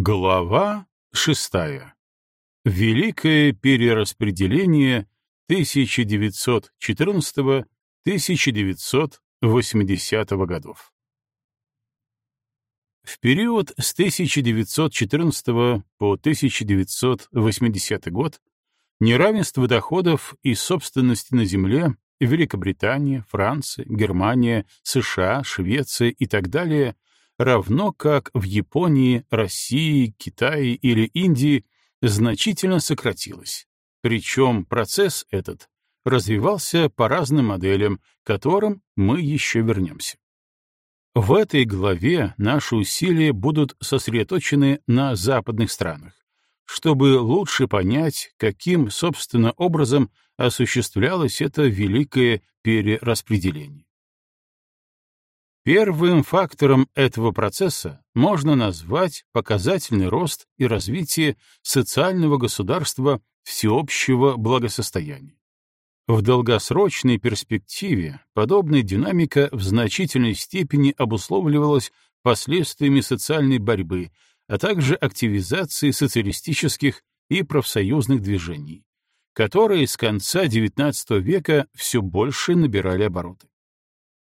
Глава шестая. Великое перераспределение 1914-1980 годов. В период с 1914 по 1980 год неравенство доходов и собственности на земле Великобритания, Франция, Германия, США, Швеция и так далее — равно как в Японии, России, Китае или Индии, значительно сократилось. Причем процесс этот развивался по разным моделям, к которым мы еще вернемся. В этой главе наши усилия будут сосредоточены на западных странах, чтобы лучше понять, каким, собственно, образом осуществлялось это великое перераспределение. Первым фактором этого процесса можно назвать показательный рост и развитие социального государства всеобщего благосостояния. В долгосрочной перспективе подобная динамика в значительной степени обусловливалась последствиями социальной борьбы, а также активизации социалистических и профсоюзных движений, которые с конца XIX века все больше набирали обороты.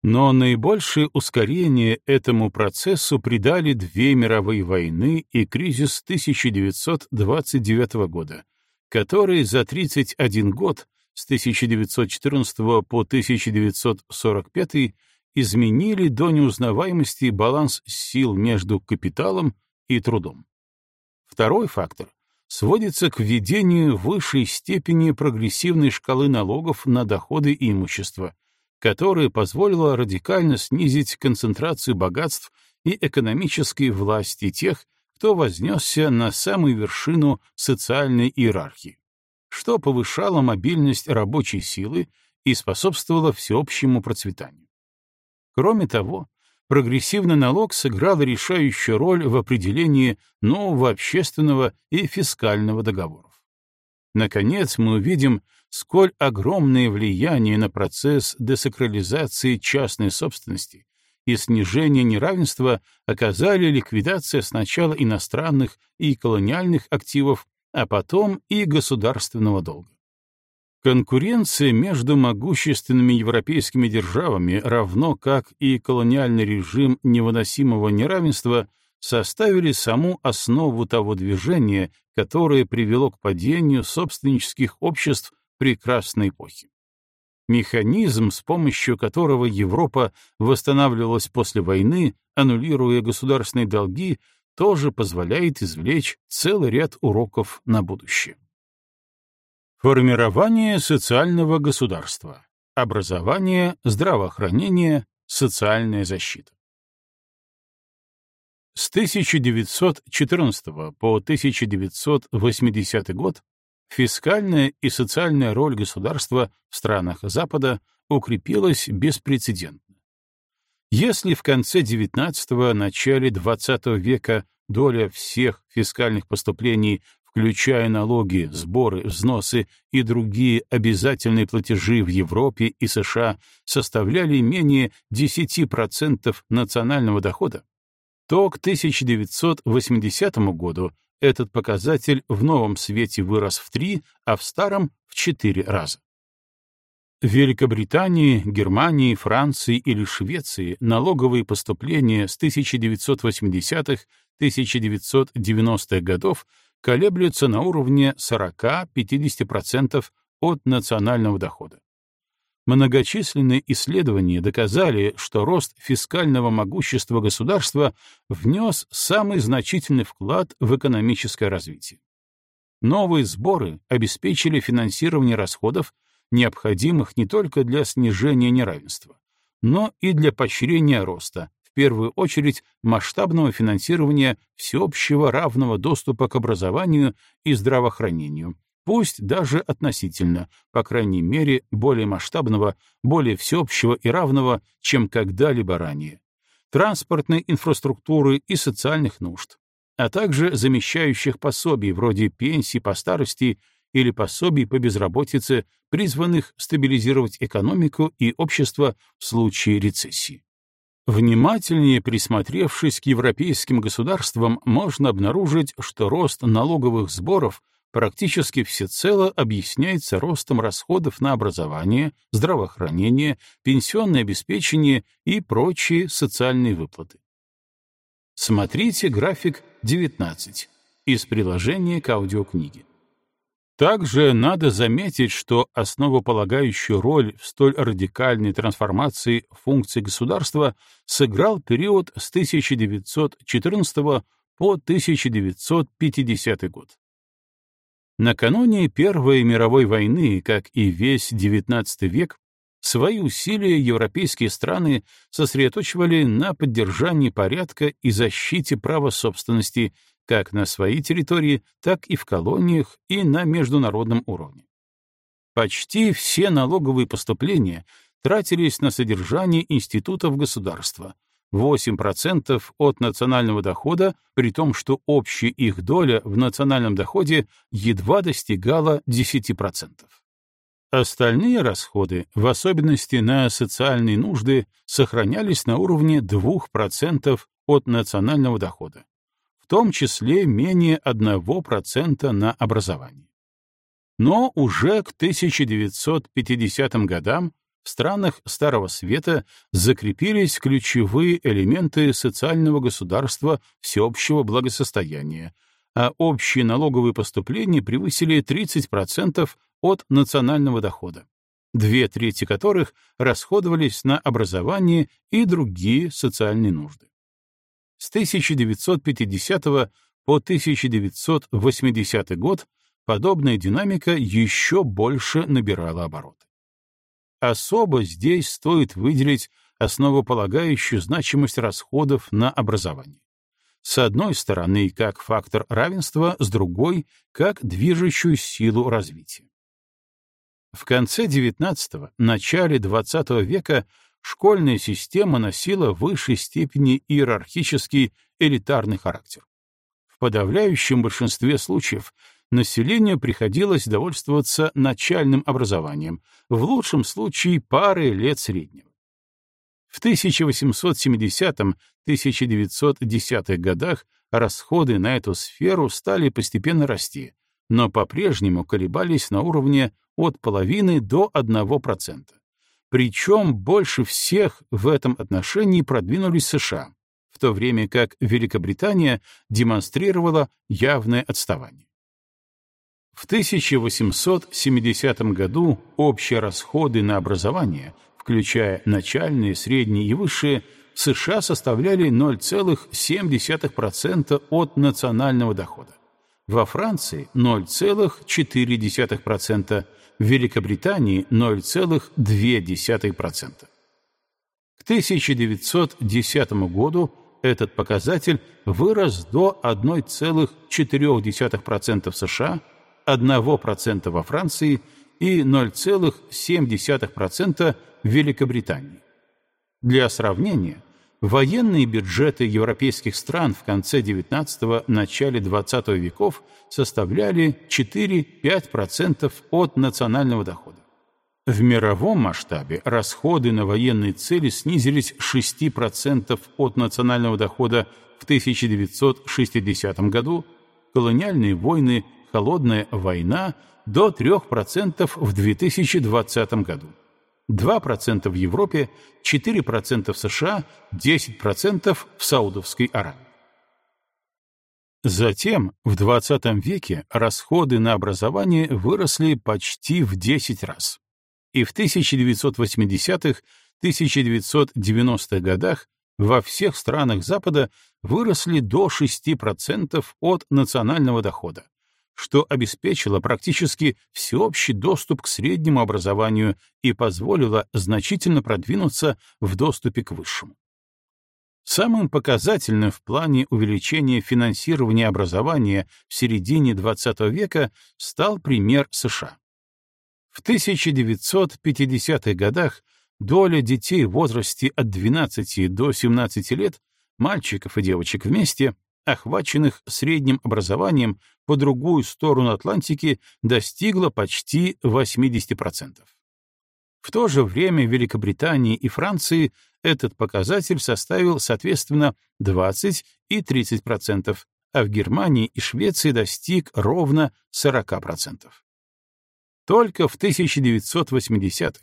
Но наибольшее ускорение этому процессу придали две мировые войны и кризис 1929 года, которые за 31 год с 1914 по 1945 изменили до неузнаваемости баланс сил между капиталом и трудом. Второй фактор сводится к введению высшей степени прогрессивной шкалы налогов на доходы и имущество, которое позволило радикально снизить концентрацию богатств и экономической власти тех, кто вознесся на самую вершину социальной иерархии, что повышало мобильность рабочей силы и способствовало всеобщему процветанию. Кроме того, прогрессивный налог сыграл решающую роль в определении нового общественного и фискального договоров. Наконец, мы увидим, сколь огромное влияние на процесс десакрализации частной собственности и снижения неравенства оказали ликвидация сначала иностранных и колониальных активов, а потом и государственного долга. Конкуренция между могущественными европейскими державами, равно как и колониальный режим невыносимого неравенства — составили саму основу того движения, которое привело к падению собственнических обществ прекрасной эпохи. Механизм, с помощью которого Европа восстанавливалась после войны, аннулируя государственные долги, тоже позволяет извлечь целый ряд уроков на будущее. Формирование социального государства. Образование, здравоохранение, социальная защита. С 1914 по 1980 год фискальная и социальная роль государства в странах Запада укрепилась беспрецедентно. Если в конце XIX – начале XX века доля всех фискальных поступлений, включая налоги, сборы, взносы и другие обязательные платежи в Европе и США, составляли менее 10% национального дохода, то к 1980 году этот показатель в новом свете вырос в три, а в старом — в четыре раза. В Великобритании, Германии, Франции или Швеции налоговые поступления с 1980-1990-х годов колеблются на уровне 40-50% от национального дохода. Многочисленные исследования доказали, что рост фискального могущества государства внес самый значительный вклад в экономическое развитие. Новые сборы обеспечили финансирование расходов, необходимых не только для снижения неравенства, но и для поощрения роста, в первую очередь масштабного финансирования всеобщего равного доступа к образованию и здравоохранению, пусть даже относительно, по крайней мере, более масштабного, более всеобщего и равного, чем когда-либо ранее, транспортной инфраструктуры и социальных нужд, а также замещающих пособий вроде пенсий по старости или пособий по безработице, призванных стабилизировать экономику и общество в случае рецессии. Внимательнее присмотревшись к европейским государствам, можно обнаружить, что рост налоговых сборов практически всецело объясняется ростом расходов на образование, здравоохранение, пенсионное обеспечение и прочие социальные выплаты. Смотрите график 19 из приложения к аудиокниге. Также надо заметить, что основополагающую роль в столь радикальной трансформации функций государства сыграл период с 1914 по 1950 год. Накануне Первой мировой войны, как и весь XIX век, свои усилия европейские страны сосредоточивали на поддержании порядка и защите права собственности как на своей территории, так и в колониях и на международном уровне. Почти все налоговые поступления тратились на содержание институтов государства, 8% от национального дохода, при том, что общая их доля в национальном доходе едва достигала 10%. Остальные расходы, в особенности на социальные нужды, сохранялись на уровне 2% от национального дохода в том числе менее 1% на образование. Но уже к 1950 годам в странах Старого Света закрепились ключевые элементы социального государства всеобщего благосостояния, а общие налоговые поступления превысили 30% от национального дохода, две трети которых расходовались на образование и другие социальные нужды. С 1950 по 1980 год подобная динамика еще больше набирала обороты. Особо здесь стоит выделить основополагающую значимость расходов на образование. С одной стороны, как фактор равенства, с другой — как движущую силу развития. В конце XIX — начале XX века школьная система носила в высшей степени иерархический элитарный характер. В подавляющем большинстве случаев населению приходилось довольствоваться начальным образованием, в лучшем случае парой лет среднего. В 1870-1910 годах расходы на эту сферу стали постепенно расти, но по-прежнему колебались на уровне от половины до 1%. Причем больше всех в этом отношении продвинулись США, в то время как Великобритания демонстрировала явное отставание. В 1870 году общие расходы на образование, включая начальные, средние и высшие, в США составляли 0,7% от национального дохода. Во Франции 0,4%, в Великобритании 0,2%. К 1910 году этот показатель вырос до 1,4% в США, 1% во Франции и 0,7% в Великобритании. Для сравнения, Военные бюджеты европейских стран в конце XIX – начале XX веков составляли 4-5% от национального дохода. В мировом масштабе расходы на военные цели снизились с 6% от национального дохода в 1960 году, колониальные войны, холодная война до 3% в 2020 году. 2% в Европе, 4% в США, 10% в Саудовской Аравии. Затем, в 20 веке, расходы на образование выросли почти в 10 раз. И в 1980-1990-х годах во всех странах Запада выросли до 6% от национального дохода, что обеспечило практически всеобщий доступ к среднему образованию и позволило значительно продвинуться в доступе к высшему. Самым показательным в плане увеличения финансирования образования в середине XX века стал пример США. В 1950-х годах доля детей в возрасте от 12 до 17 лет, мальчиков и девочек вместе, охваченных средним образованием по другую сторону Атлантики, достигла почти 80%. В то же время в Великобритании и Франции этот показатель составил, соответственно, 20 и 30%, а в Германии и Швеции достиг ровно 40%. Только в 1980-х,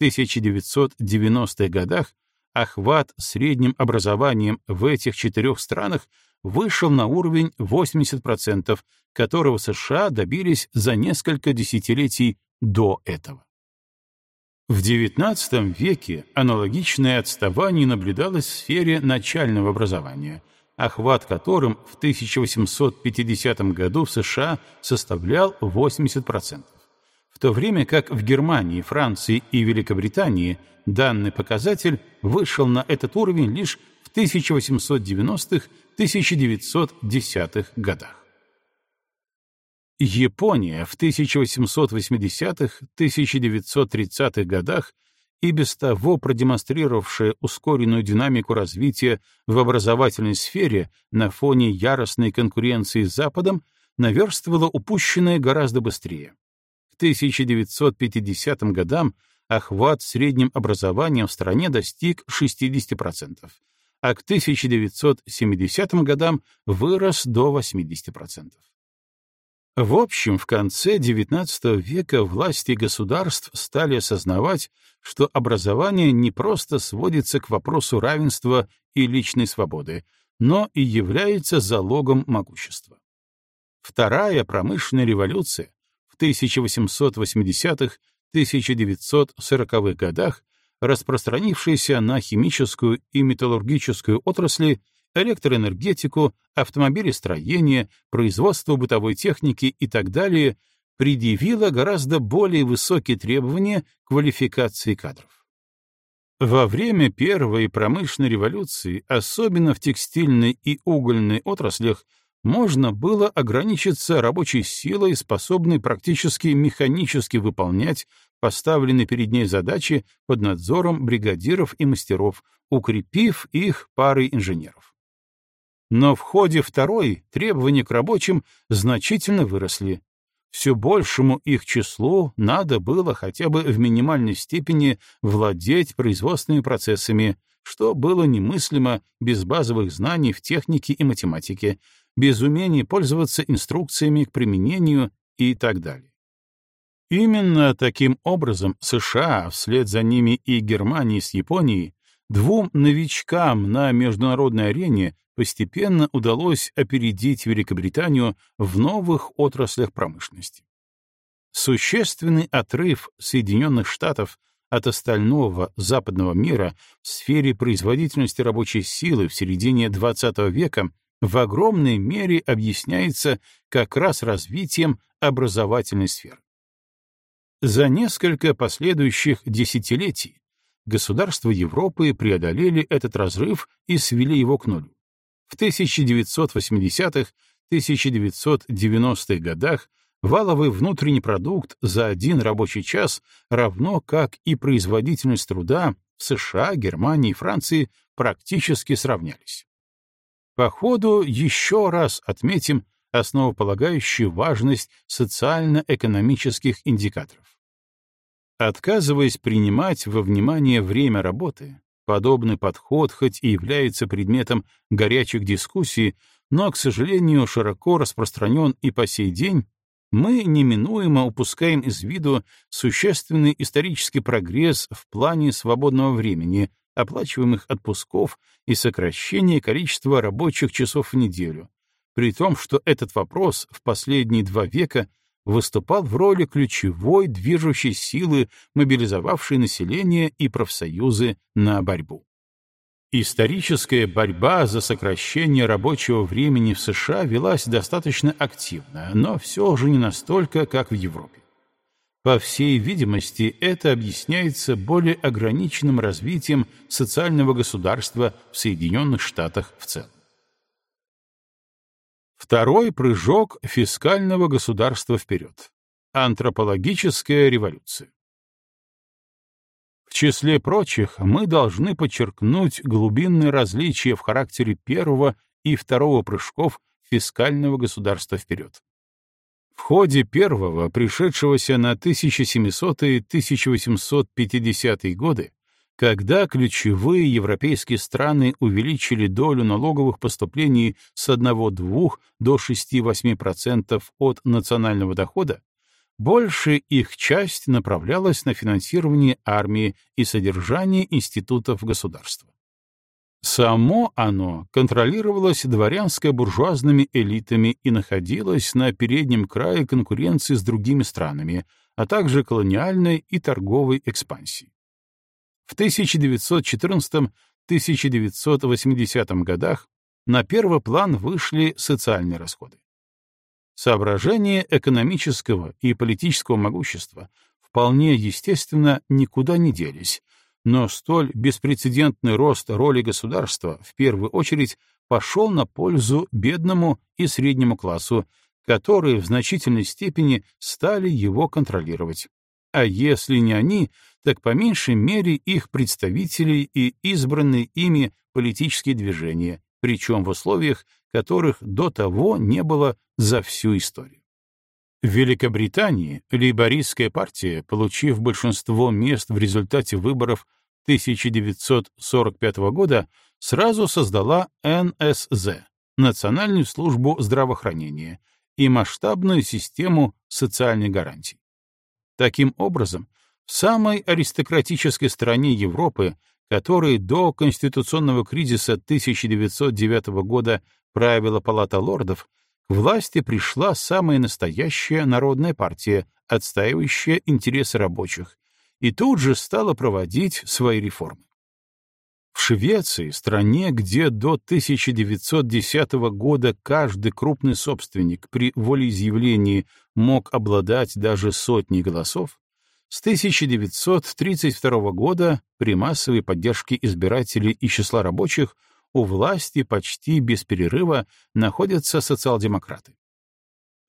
1990-х годах охват средним образованием в этих четырех странах вышел на уровень 80%, которого США добились за несколько десятилетий до этого. В XIX веке аналогичное отставание наблюдалось в сфере начального образования, охват которым в 1850 году в США составлял 80%, в то время как в Германии, Франции и Великобритании данный показатель вышел на этот уровень лишь в 1890-1910 годах. Япония в 1880-1930-х годах и без того продемонстрировавшая ускоренную динамику развития в образовательной сфере на фоне яростной конкуренции с Западом, наверстывала упущенное гораздо быстрее. К 1950 годам охват средним образованием в стране достиг 60%, а к 1970 годам вырос до 80%. В общем, в конце XIX века власти государств стали осознавать, что образование не просто сводится к вопросу равенства и личной свободы, но и является залогом могущества. Вторая промышленная революция в 1880-1940-х годах, распространившаяся на химическую и металлургическую отрасли, электроэнергетику, автомобилестроение, производство бытовой техники и так далее, предъявила гораздо более высокие требования квалификации кадров. Во время Первой промышленной революции, особенно в текстильной и угольной отраслях, можно было ограничиться рабочей силой, способной практически механически выполнять поставленные перед ней задачи под надзором бригадиров и мастеров, укрепив их парой инженеров. Но в ходе второй требования к рабочим значительно выросли. Все большему их числу надо было хотя бы в минимальной степени владеть производственными процессами, что было немыслимо без базовых знаний в технике и математике, без умения пользоваться инструкциями к применению и так далее. Именно таким образом США, вслед за ними и Германия с Японией, двум новичкам на международной арене постепенно удалось опередить Великобританию в новых отраслях промышленности. Существенный отрыв Соединенных Штатов от остального западного мира в сфере производительности рабочей силы в середине XX века в огромной мере объясняется как раз развитием образовательной сферы. За несколько последующих десятилетий государства Европы преодолели этот разрыв и свели его к нулю. В 1980-х, 1990-х годах валовый внутренний продукт за один рабочий час равно как и производительность труда в США, Германии и Франции практически сравнялись. По ходу еще раз отметим основополагающую важность социально-экономических индикаторов. Отказываясь принимать во внимание время работы, Подобный подход хоть и является предметом горячих дискуссий, но, к сожалению, широко распространен и по сей день, мы неминуемо упускаем из виду существенный исторический прогресс в плане свободного времени, оплачиваемых отпусков и сокращения количества рабочих часов в неделю, при том, что этот вопрос в последние два века выступал в роли ключевой движущей силы, мобилизовавшей население и профсоюзы на борьбу. Историческая борьба за сокращение рабочего времени в США велась достаточно активно, но все же не настолько, как в Европе. По всей видимости, это объясняется более ограниченным развитием социального государства в Соединенных Штатах в целом. Второй прыжок фискального государства вперед. Антропологическая революция. В числе прочих мы должны подчеркнуть глубинные различия в характере первого и второго прыжков фискального государства вперед. В ходе первого, пришедшегося на 1700-1850 годы, когда ключевые европейские страны увеличили долю налоговых поступлений с 1-2 до 6-8% от национального дохода, большая их часть направлялась на финансирование армии и содержание институтов государства. Само оно контролировалось дворянско-буржуазными элитами и находилось на переднем крае конкуренции с другими странами, а также колониальной и торговой экспансии. В 1914-1980 годах на первый план вышли социальные расходы. Соображения экономического и политического могущества вполне естественно никуда не делись, но столь беспрецедентный рост роли государства в первую очередь пошел на пользу бедному и среднему классу, которые в значительной степени стали его контролировать. А если не они, так по меньшей мере их представители и избранные ими политические движения, причем в условиях, которых до того не было за всю историю. В Великобритании лейбористская партия, получив большинство мест в результате выборов 1945 года, сразу создала НСЗ — Национальную службу здравоохранения и масштабную систему социальных гарантий. Таким образом, в самой аристократической стране Европы, которой до конституционного кризиса 1909 года правила Палата лордов, к власти пришла самая настоящая народная партия, отстаивающая интересы рабочих, и тут же стала проводить свои реформы. В Швеции, стране, где до 1910 года каждый крупный собственник при волеизъявлении мог обладать даже сотней голосов, с 1932 года при массовой поддержке избирателей и числа рабочих у власти почти без перерыва находятся социал-демократы.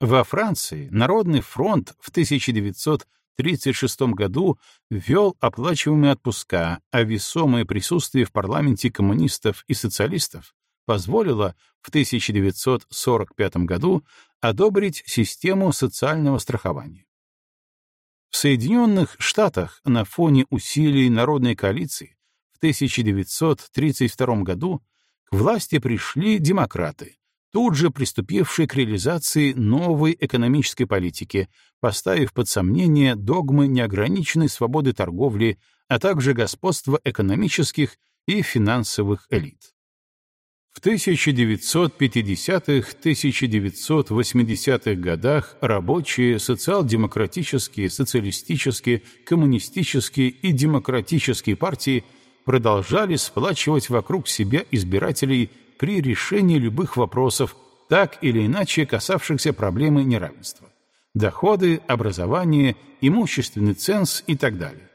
Во Франции Народный фронт в 1936 году ввел оплачиваемые отпуска, а весомое присутствие в парламенте коммунистов и социалистов позволило в 1945 году одобрить систему социального страхования. В Соединенных Штатах на фоне усилий народной коалиции в 1932 году к власти пришли демократы, тут же приступившие к реализации новой экономической политики, поставив под сомнение догмы неограниченной свободы торговли, а также господства экономических и финансовых элит. В 1950-1980-х годах рабочие, социал-демократические, социалистические, коммунистические и демократические партии продолжали сплачивать вокруг себя избирателей при решении любых вопросов, так или иначе касавшихся проблемы неравенства. Доходы, образование, имущественный ценз и так далее.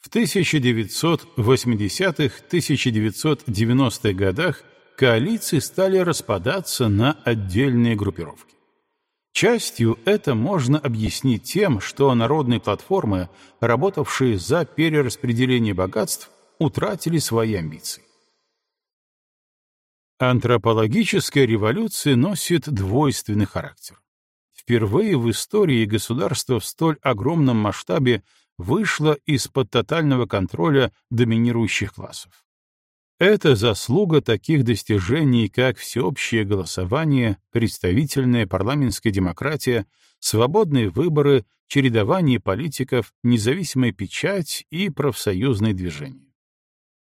В 1980-1990-х годах коалиции стали распадаться на отдельные группировки. Частью это можно объяснить тем, что народные платформы, работавшие за перераспределение богатств, утратили свои амбиции. Антропологическая революция носит двойственный характер. Впервые в истории государство в столь огромном масштабе вышло из-под тотального контроля доминирующих классов. Это заслуга таких достижений, как всеобщее голосование, представительная парламентская демократия, свободные выборы, чередование политиков, независимая печать и профсоюзные движения.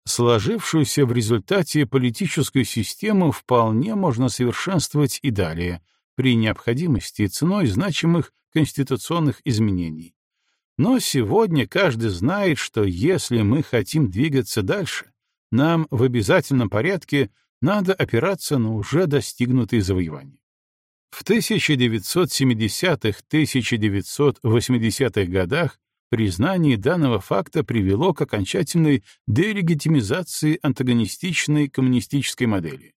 Сложившуюся в результате политическую систему вполне можно совершенствовать и далее, при необходимости ценой значимых конституционных изменений. Но сегодня каждый знает, что если мы хотим двигаться дальше, нам в обязательном порядке надо опираться на уже достигнутые завоевания. В 1970-1980-х годах признание данного факта привело к окончательной делегитимизации антагонистичной коммунистической модели.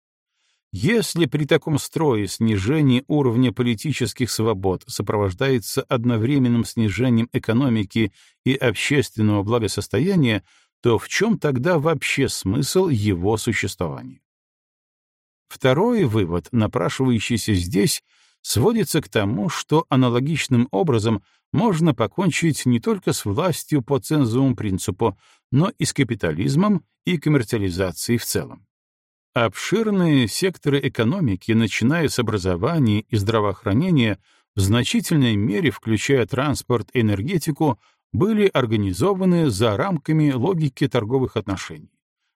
Если при таком строе снижение уровня политических свобод сопровождается одновременным снижением экономики и общественного благосостояния, то в чем тогда вообще смысл его существования? Второй вывод, напрашивающийся здесь, сводится к тому, что аналогичным образом можно покончить не только с властью по цензовому принципу, но и с капитализмом и коммерциализацией в целом. Обширные секторы экономики, начиная с образования и здравоохранения, в значительной мере, включая транспорт и энергетику, были организованы за рамками логики торговых отношений,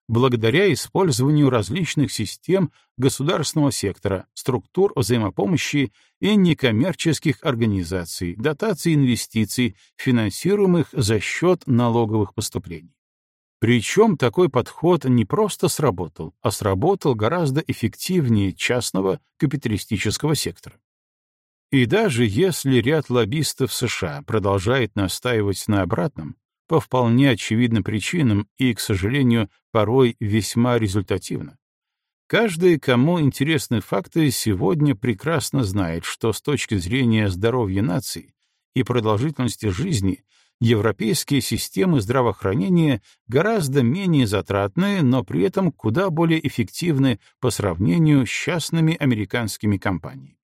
благодаря использованию различных систем государственного сектора, структур взаимопомощи и некоммерческих организаций, дотаций инвестиций, финансируемых за счет налоговых поступлений. Причем такой подход не просто сработал, а сработал гораздо эффективнее частного капиталистического сектора. И даже если ряд лоббистов США продолжает настаивать на обратном, по вполне очевидным причинам и, к сожалению, порой весьма результативно, каждый, кому интересны факты, сегодня прекрасно знает, что с точки зрения здоровья нации и продолжительности жизни европейские системы здравоохранения гораздо менее затратные, но при этом куда более эффективны по сравнению с частными американскими компаниями.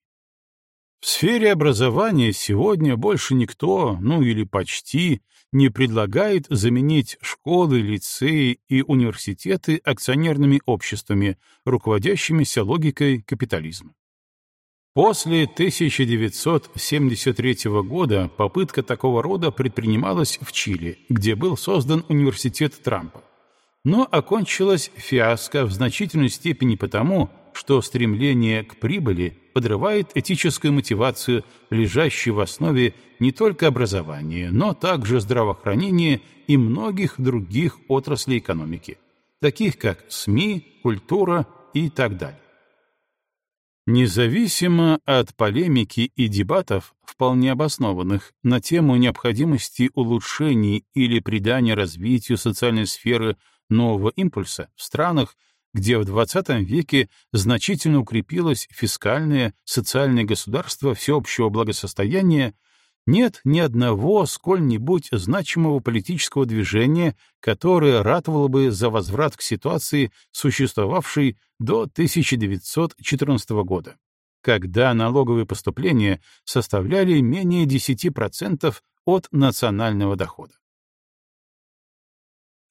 В сфере образования сегодня больше никто, ну или почти, не предлагает заменить школы, лицеи и университеты акционерными обществами, руководящимися логикой капитализма. После 1973 года попытка такого рода предпринималась в Чили, где был создан университет Трампа, но окончилась фиаско в значительной степени потому, что стремление к прибыли подрывает этическую мотивацию, лежащую в основе не только образования, но также здравоохранения и многих других отраслей экономики, таких как СМИ, культура и так далее. Независимо от полемики и дебатов, вполне обоснованных, на тему необходимости улучшений или придания развитию социальной сферы нового импульса в странах, где в XX веке значительно укрепилось фискальное, социальное государство всеобщего благосостояния, нет ни одного сколь-нибудь значимого политического движения, которое ратовало бы за возврат к ситуации, существовавшей до 1914 года, когда налоговые поступления составляли менее 10% от национального дохода.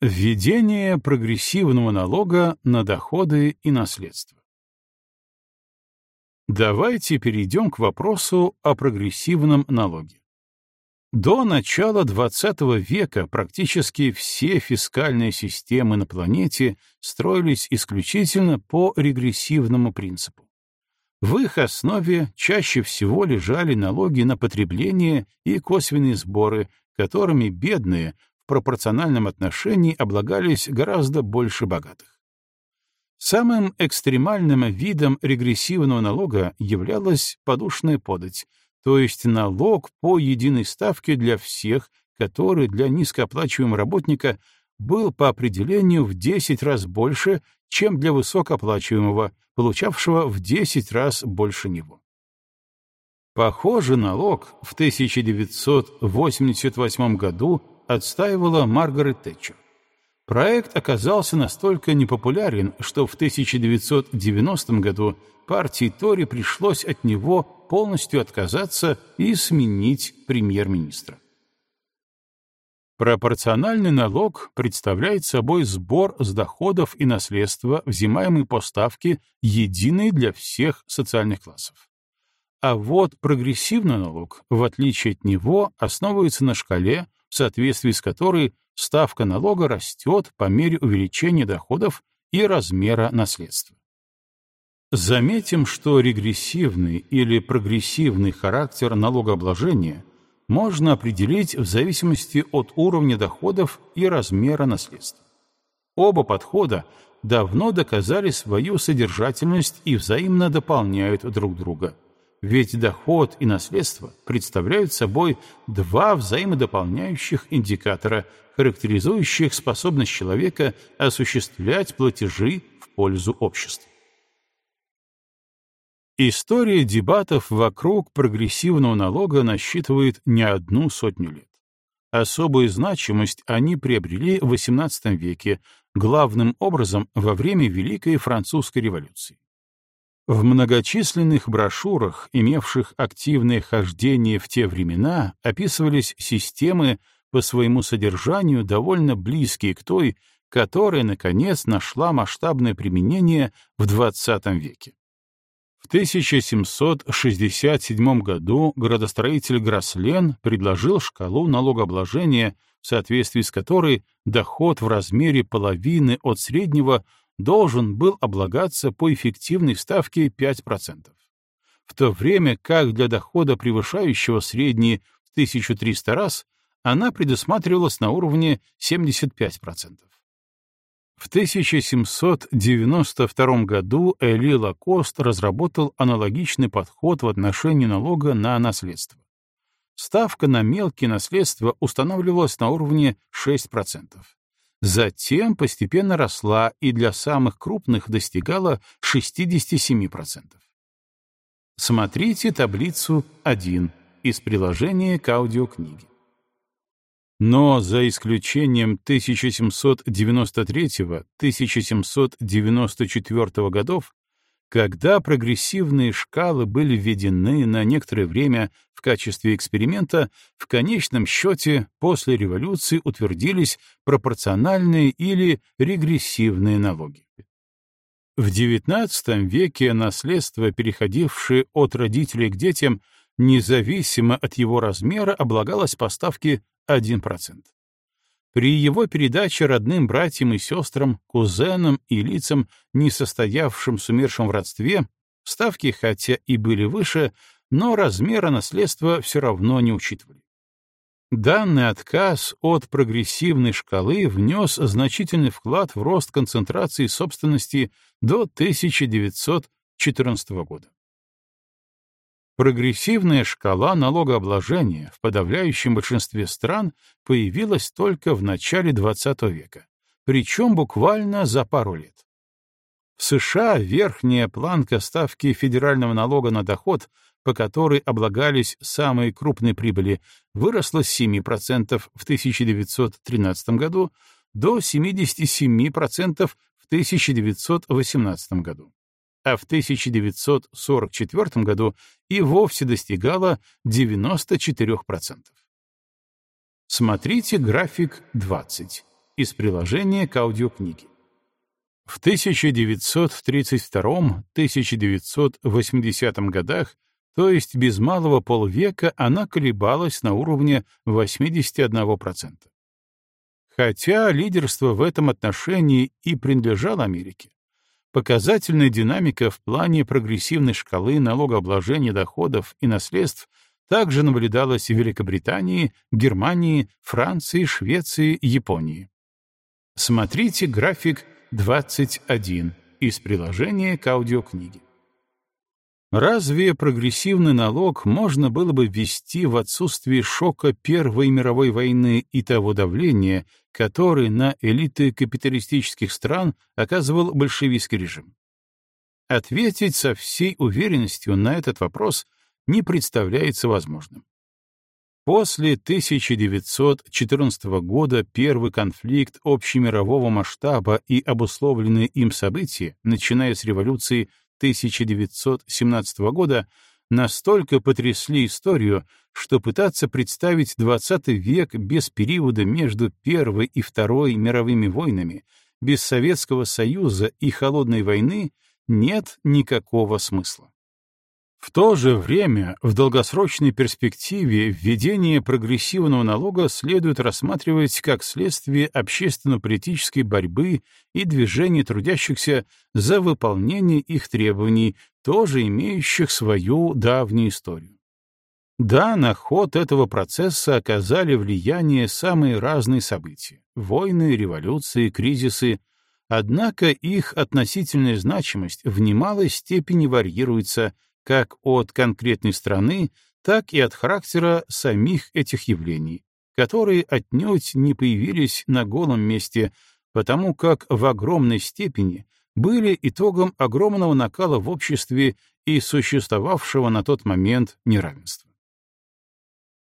Введение прогрессивного налога на доходы и наследство. Давайте перейдем к вопросу о прогрессивном налоге. До начала XX века практически все фискальные системы на планете строились исключительно по регрессивному принципу. В их основе чаще всего лежали налоги на потребление и косвенные сборы, которыми бедные пропорциональном отношении облагались гораздо больше богатых. Самым экстремальным видом регрессивного налога являлась подушная подать, то есть налог по единой ставке для всех, который для низкооплачиваемого работника был по определению в 10 раз больше, чем для высокооплачиваемого, получавшего в 10 раз больше него. Похожий налог в 1988 году отстаивала Маргарет Тэтчер. Проект оказался настолько непопулярен, что в 1990 году партии Тори пришлось от него полностью отказаться и сменить премьер-министра. Пропорциональный налог представляет собой сбор с доходов и наследства, взимаемый по ставке, единой для всех социальных классов. А вот прогрессивный налог, в отличие от него, основывается на шкале, в соответствии с которой ставка налога растет по мере увеличения доходов и размера наследства. Заметим, что регрессивный или прогрессивный характер налогообложения можно определить в зависимости от уровня доходов и размера наследства. Оба подхода давно доказали свою содержательность и взаимно дополняют друг друга. Ведь доход и наследство представляют собой два взаимодополняющих индикатора, характеризующих способность человека осуществлять платежи в пользу общества. История дебатов вокруг прогрессивного налога насчитывает не одну сотню лет. Особую значимость они приобрели в XVIII веке, главным образом во время Великой Французской революции. В многочисленных брошюрах, имевших активное хождение в те времена, описывались системы, по своему содержанию довольно близкие к той, которая, наконец, нашла масштабное применение в XX веке. В 1767 году градостроитель Граслен предложил шкалу налогообложения, в соответствии с которой доход в размере половины от среднего должен был облагаться по эффективной ставке 5%, в то время как для дохода, превышающего средний в 1300 раз, она предусматривалась на уровне 75%. В 1792 году Эли Лакост разработал аналогичный подход в отношении налога на наследство. Ставка на мелкие наследства устанавливалась на уровне 6%. Затем постепенно росла и для самых крупных достигала 67%. Смотрите таблицу 1 из приложения к аудиокниге. Но за исключением 1793-1794 годов, когда прогрессивные шкалы были введены на некоторое время в качестве эксперимента, в конечном счете после революции утвердились пропорциональные или регрессивные налоги. В XIX веке наследство, переходившее от родителей к детям, независимо от его размера, облагалось по ставке 1%. При его передаче родным братьям и сестрам, кузенам и лицам, не состоявшим с умершим в родстве, ставки хотя и были выше, но размера наследства все равно не учитывали. Данный отказ от прогрессивной шкалы внес значительный вклад в рост концентрации собственности до 1914 года. Прогрессивная шкала налогообложения в подавляющем большинстве стран появилась только в начале XX века, причем буквально за пару лет. В США верхняя планка ставки федерального налога на доход, по которой облагались самые крупные прибыли, выросла с 7% в 1913 году до 77% в 1918 году а в 1944 году и вовсе достигала 94%. Смотрите график 20 из приложения к аудиокниге. В 1932-1980 годах, то есть без малого полвека, она колебалась на уровне 81%. Хотя лидерство в этом отношении и принадлежало Америке, Показательная динамика в плане прогрессивной шкалы налогообложения доходов и наследств также наблюдалась в Великобритании, Германии, Франции, Швеции, Японии. Смотрите график 21 из приложения к аудиокниге. Разве прогрессивный налог можно было бы ввести в отсутствие шока Первой мировой войны и того давления, который на элиты капиталистических стран оказывал большевистский режим? Ответить со всей уверенностью на этот вопрос не представляется возможным. После 1914 года первый конфликт общемирового масштаба и обусловленные им события, начиная с революции 1917 года настолько потрясли историю, что пытаться представить XX век без периода между Первой и Второй мировыми войнами, без Советского Союза и Холодной войны нет никакого смысла. В то же время, в долгосрочной перспективе, введение прогрессивного налога следует рассматривать как следствие общественно-политической борьбы и движения трудящихся за выполнение их требований, тоже имеющих свою давнюю историю. Да, на ход этого процесса оказали влияние самые разные события — войны, революции, кризисы, однако их относительная значимость в немалой степени варьируется как от конкретной страны, так и от характера самих этих явлений, которые отнюдь не появились на голом месте, потому как в огромной степени были итогом огромного накала в обществе и существовавшего на тот момент неравенства.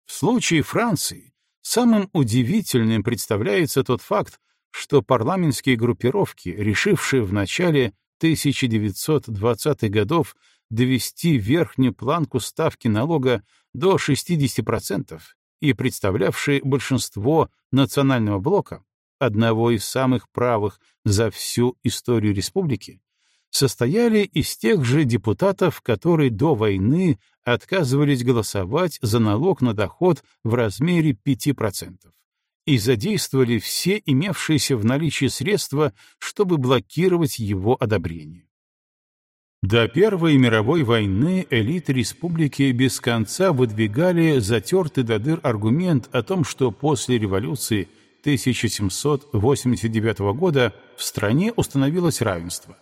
В случае Франции самым удивительным представляется тот факт, что парламентские группировки, решившие в начале 1920-х годов довести верхнюю планку ставки налога до 60% и представлявший большинство национального блока, одного из самых правых за всю историю республики, состояли из тех же депутатов, которые до войны отказывались голосовать за налог на доход в размере 5% и задействовали все имевшиеся в наличии средства, чтобы блокировать его одобрение. До Первой мировой войны элиты республики без конца выдвигали затертый до дыр аргумент о том, что после революции 1789 года в стране установилось равенство,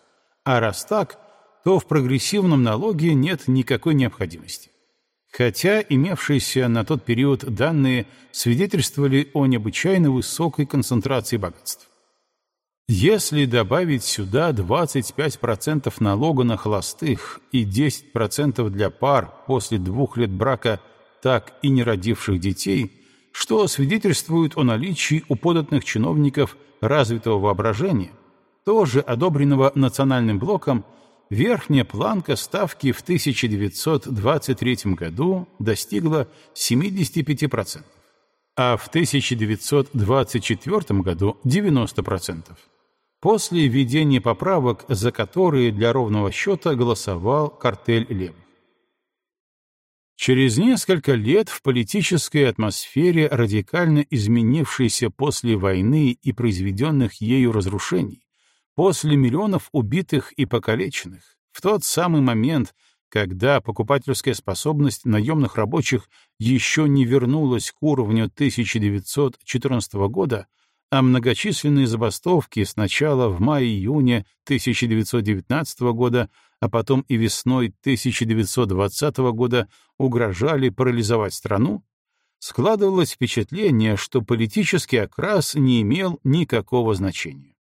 а раз так, то в прогрессивном налоге нет никакой необходимости. Хотя имевшиеся на тот период данные свидетельствовали о необычайно высокой концентрации богатств. Если добавить сюда 25% налога на холостых и 10% для пар после двух лет брака так и не родивших детей, что свидетельствует о наличии у податных чиновников развитого воображения, тоже одобренного национальным блоком, верхняя планка ставки в 1923 году достигла 75%, а в 1924 году 90% после введения поправок, за которые для ровного счета голосовал картель левых. Через несколько лет в политической атмосфере, радикально изменившейся после войны и произведенных ею разрушений, после миллионов убитых и покалеченных, в тот самый момент, когда покупательская способность наемных рабочих еще не вернулась к уровню 1914 года, а многочисленные забастовки сначала в мае-июне 1919 года, а потом и весной 1920 года угрожали парализовать страну, складывалось впечатление, что политический окрас не имел никакого значения.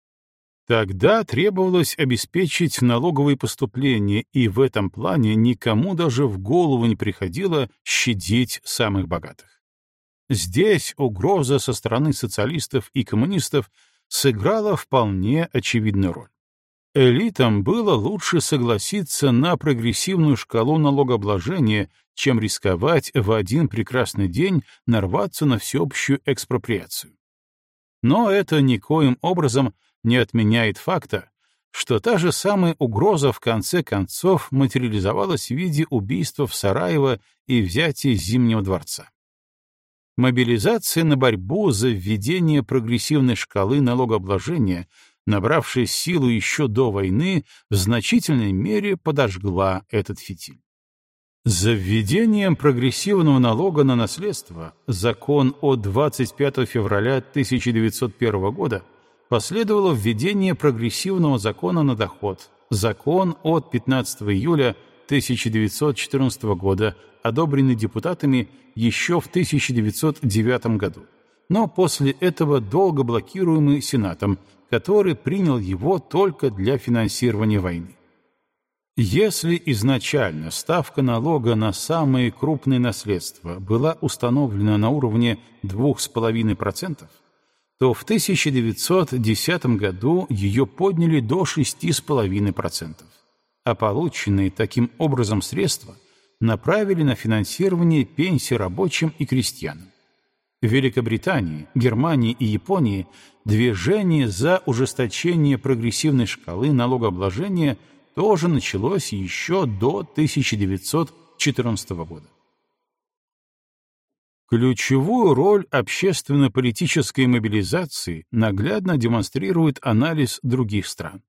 Тогда требовалось обеспечить налоговые поступления, и в этом плане никому даже в голову не приходило щадить самых богатых. Здесь угроза со стороны социалистов и коммунистов сыграла вполне очевидную роль. Элитам было лучше согласиться на прогрессивную шкалу налогообложения, чем рисковать в один прекрасный день нарваться на всеобщую экспроприацию. Но это никоим образом не отменяет факта, что та же самая угроза в конце концов материализовалась в виде убийства в Сараево и взятия Зимнего дворца. Мобилизация на борьбу за введение прогрессивной шкалы налогообложения, набравшая силу еще до войны, в значительной мере подожгла этот фитиль. За введением прогрессивного налога на наследство, закон от 25 февраля 1901 года, последовало введение прогрессивного закона на доход, закон от 15 июля 1914 года, одобренный депутатами еще в 1909 году, но после этого долго блокируемый Сенатом, который принял его только для финансирования войны. Если изначально ставка налога на самые крупные наследства была установлена на уровне 2,5%, то в 1910 году ее подняли до 6,5%, а полученные таким образом средства направили на финансирование пенсий рабочим и крестьянам. В Великобритании, Германии и Японии движение за ужесточение прогрессивной шкалы налогообложения тоже началось еще до 1914 года. Ключевую роль общественно-политической мобилизации наглядно демонстрирует анализ других стран.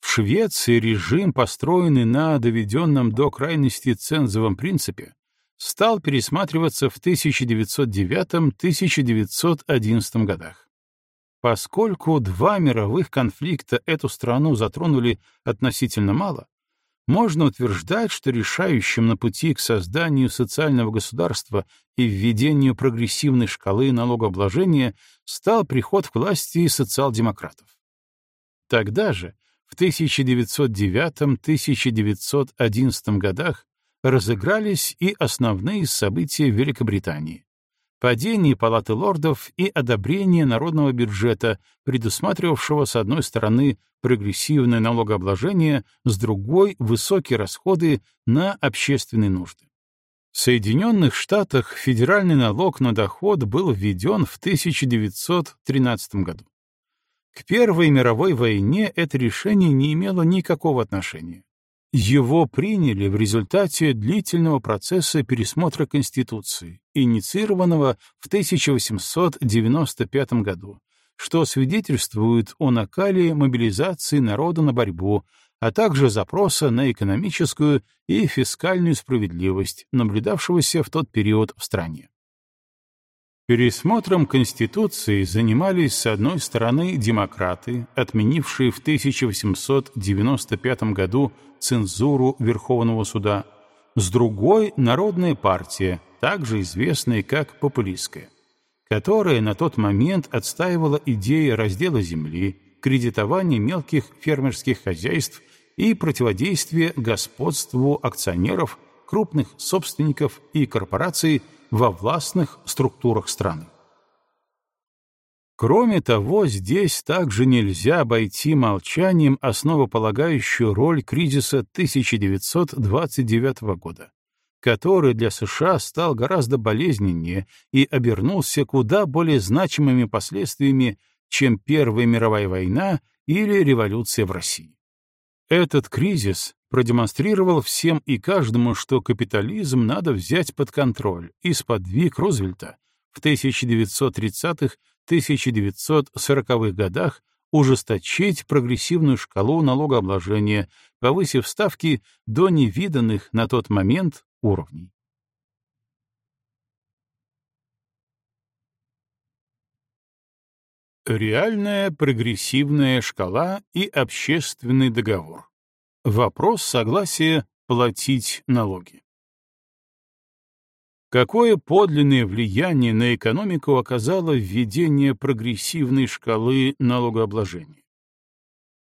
В Швеции режим, построенный на доведенном до крайности цензовом принципе, стал пересматриваться в 1909-1911 годах. Поскольку два мировых конфликта эту страну затронули относительно мало, можно утверждать, что решающим на пути к созданию социального государства и введению прогрессивной шкалы налогообложения стал приход к власти социал-демократов. Тогда же, в 1909-1911 годах разыгрались и основные события Великобритании. падение Палаты лордов и одобрение народного бюджета, предусматривавшего, с одной стороны, прогрессивное налогообложение, с другой — высокие расходы на общественные нужды. В Соединенных Штатах федеральный налог на доход был введен в 1913 году. К Первой мировой войне это решение не имело никакого отношения. Его приняли в результате длительного процесса пересмотра Конституции, инициированного в 1895 году, что свидетельствует о накале мобилизации народа на борьбу, а также запроса на экономическую и фискальную справедливость, наблюдавшегося в тот период в стране. Пересмотром Конституции занимались, с одной стороны, демократы, отменившие в 1895 году цензуру Верховного суда, с другой — Народная партия, также известная как популистская, которая на тот момент отстаивала идеи раздела земли, кредитования мелких фермерских хозяйств и противодействия господству акционеров, крупных собственников и корпораций — во властных структурах страны. Кроме того, здесь также нельзя обойти молчанием основополагающую роль кризиса 1929 года, который для США стал гораздо болезненнее и обернулся куда более значимыми последствиями, чем Первая мировая война или революция в России. Этот кризис продемонстрировал всем и каждому, что капитализм надо взять под контроль, и сподвиг Рузвельта в 1930-1940-х годах ужесточить прогрессивную шкалу налогообложения, повысив ставки до невиданных на тот момент уровней. Реальная прогрессивная шкала и общественный договор. Вопрос согласия платить налоги. Какое подлинное влияние на экономику оказало введение прогрессивной шкалы налогообложения?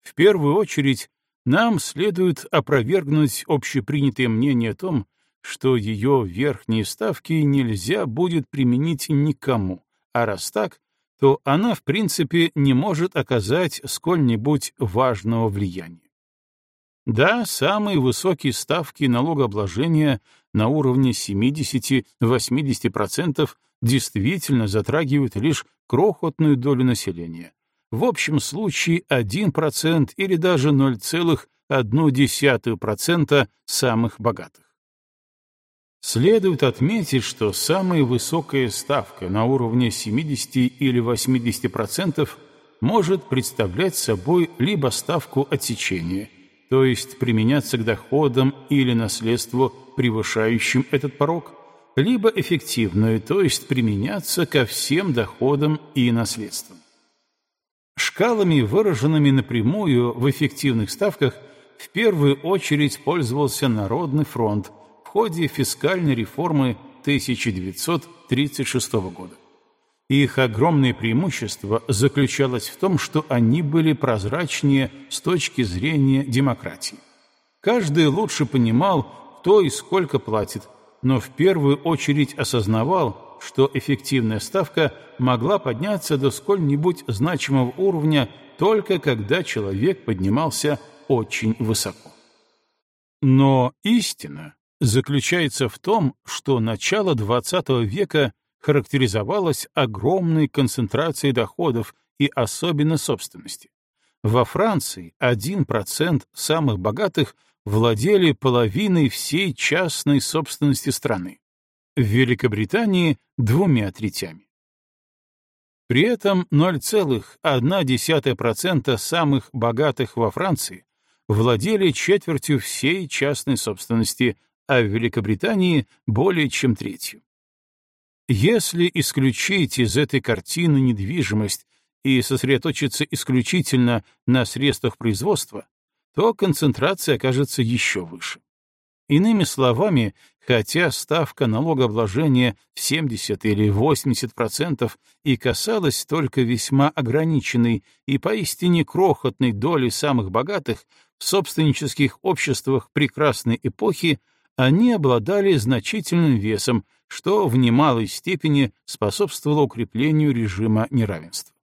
В первую очередь, нам следует опровергнуть общепринятое мнение о том, что ее верхние ставки нельзя будет применить никому, а раз так, то она в принципе не может оказать сколь-нибудь важного влияния. Да, самые высокие ставки налогообложения на уровне 70-80% действительно затрагивают лишь крохотную долю населения. В общем случае 1% или даже 0,1% самых богатых. Следует отметить, что самая высокая ставка на уровне 70 или 80% может представлять собой либо ставку отсечения – то есть применяться к доходам или наследству, превышающим этот порог, либо эффективную, то есть применяться ко всем доходам и наследствам. Шкалами, выраженными напрямую в эффективных ставках, в первую очередь пользовался Народный фронт в ходе фискальной реформы 1936 года. Их огромное преимущество заключалось в том, что они были прозрачнее с точки зрения демократии. Каждый лучше понимал, кто и сколько платит, но в первую очередь осознавал, что эффективная ставка могла подняться до сколь-нибудь значимого уровня только когда человек поднимался очень высоко. Но истина заключается в том, что начало XX века характеризовалась огромной концентрацией доходов и особенно собственности. Во Франции 1% самых богатых владели половиной всей частной собственности страны, в Великобритании — двумя третями. При этом 0,1% самых богатых во Франции владели четвертью всей частной собственности, а в Великобритании — более чем третью. Если исключить из этой картины недвижимость и сосредоточиться исключительно на средствах производства, то концентрация окажется еще выше. Иными словами, хотя ставка налогообложения в 70 или 80% и касалась только весьма ограниченной и поистине крохотной доли самых богатых, в собственнических обществах прекрасной эпохи они обладали значительным весом, что в немалой степени способствовало укреплению режима неравенства.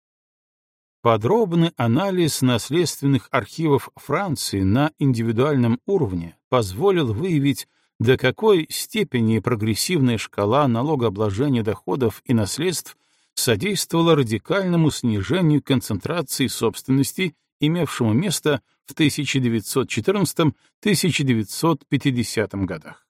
Подробный анализ наследственных архивов Франции на индивидуальном уровне позволил выявить, до какой степени прогрессивная шкала налогообложения доходов и наследств содействовала радикальному снижению концентрации собственности, имевшему место в 1914-1950 годах.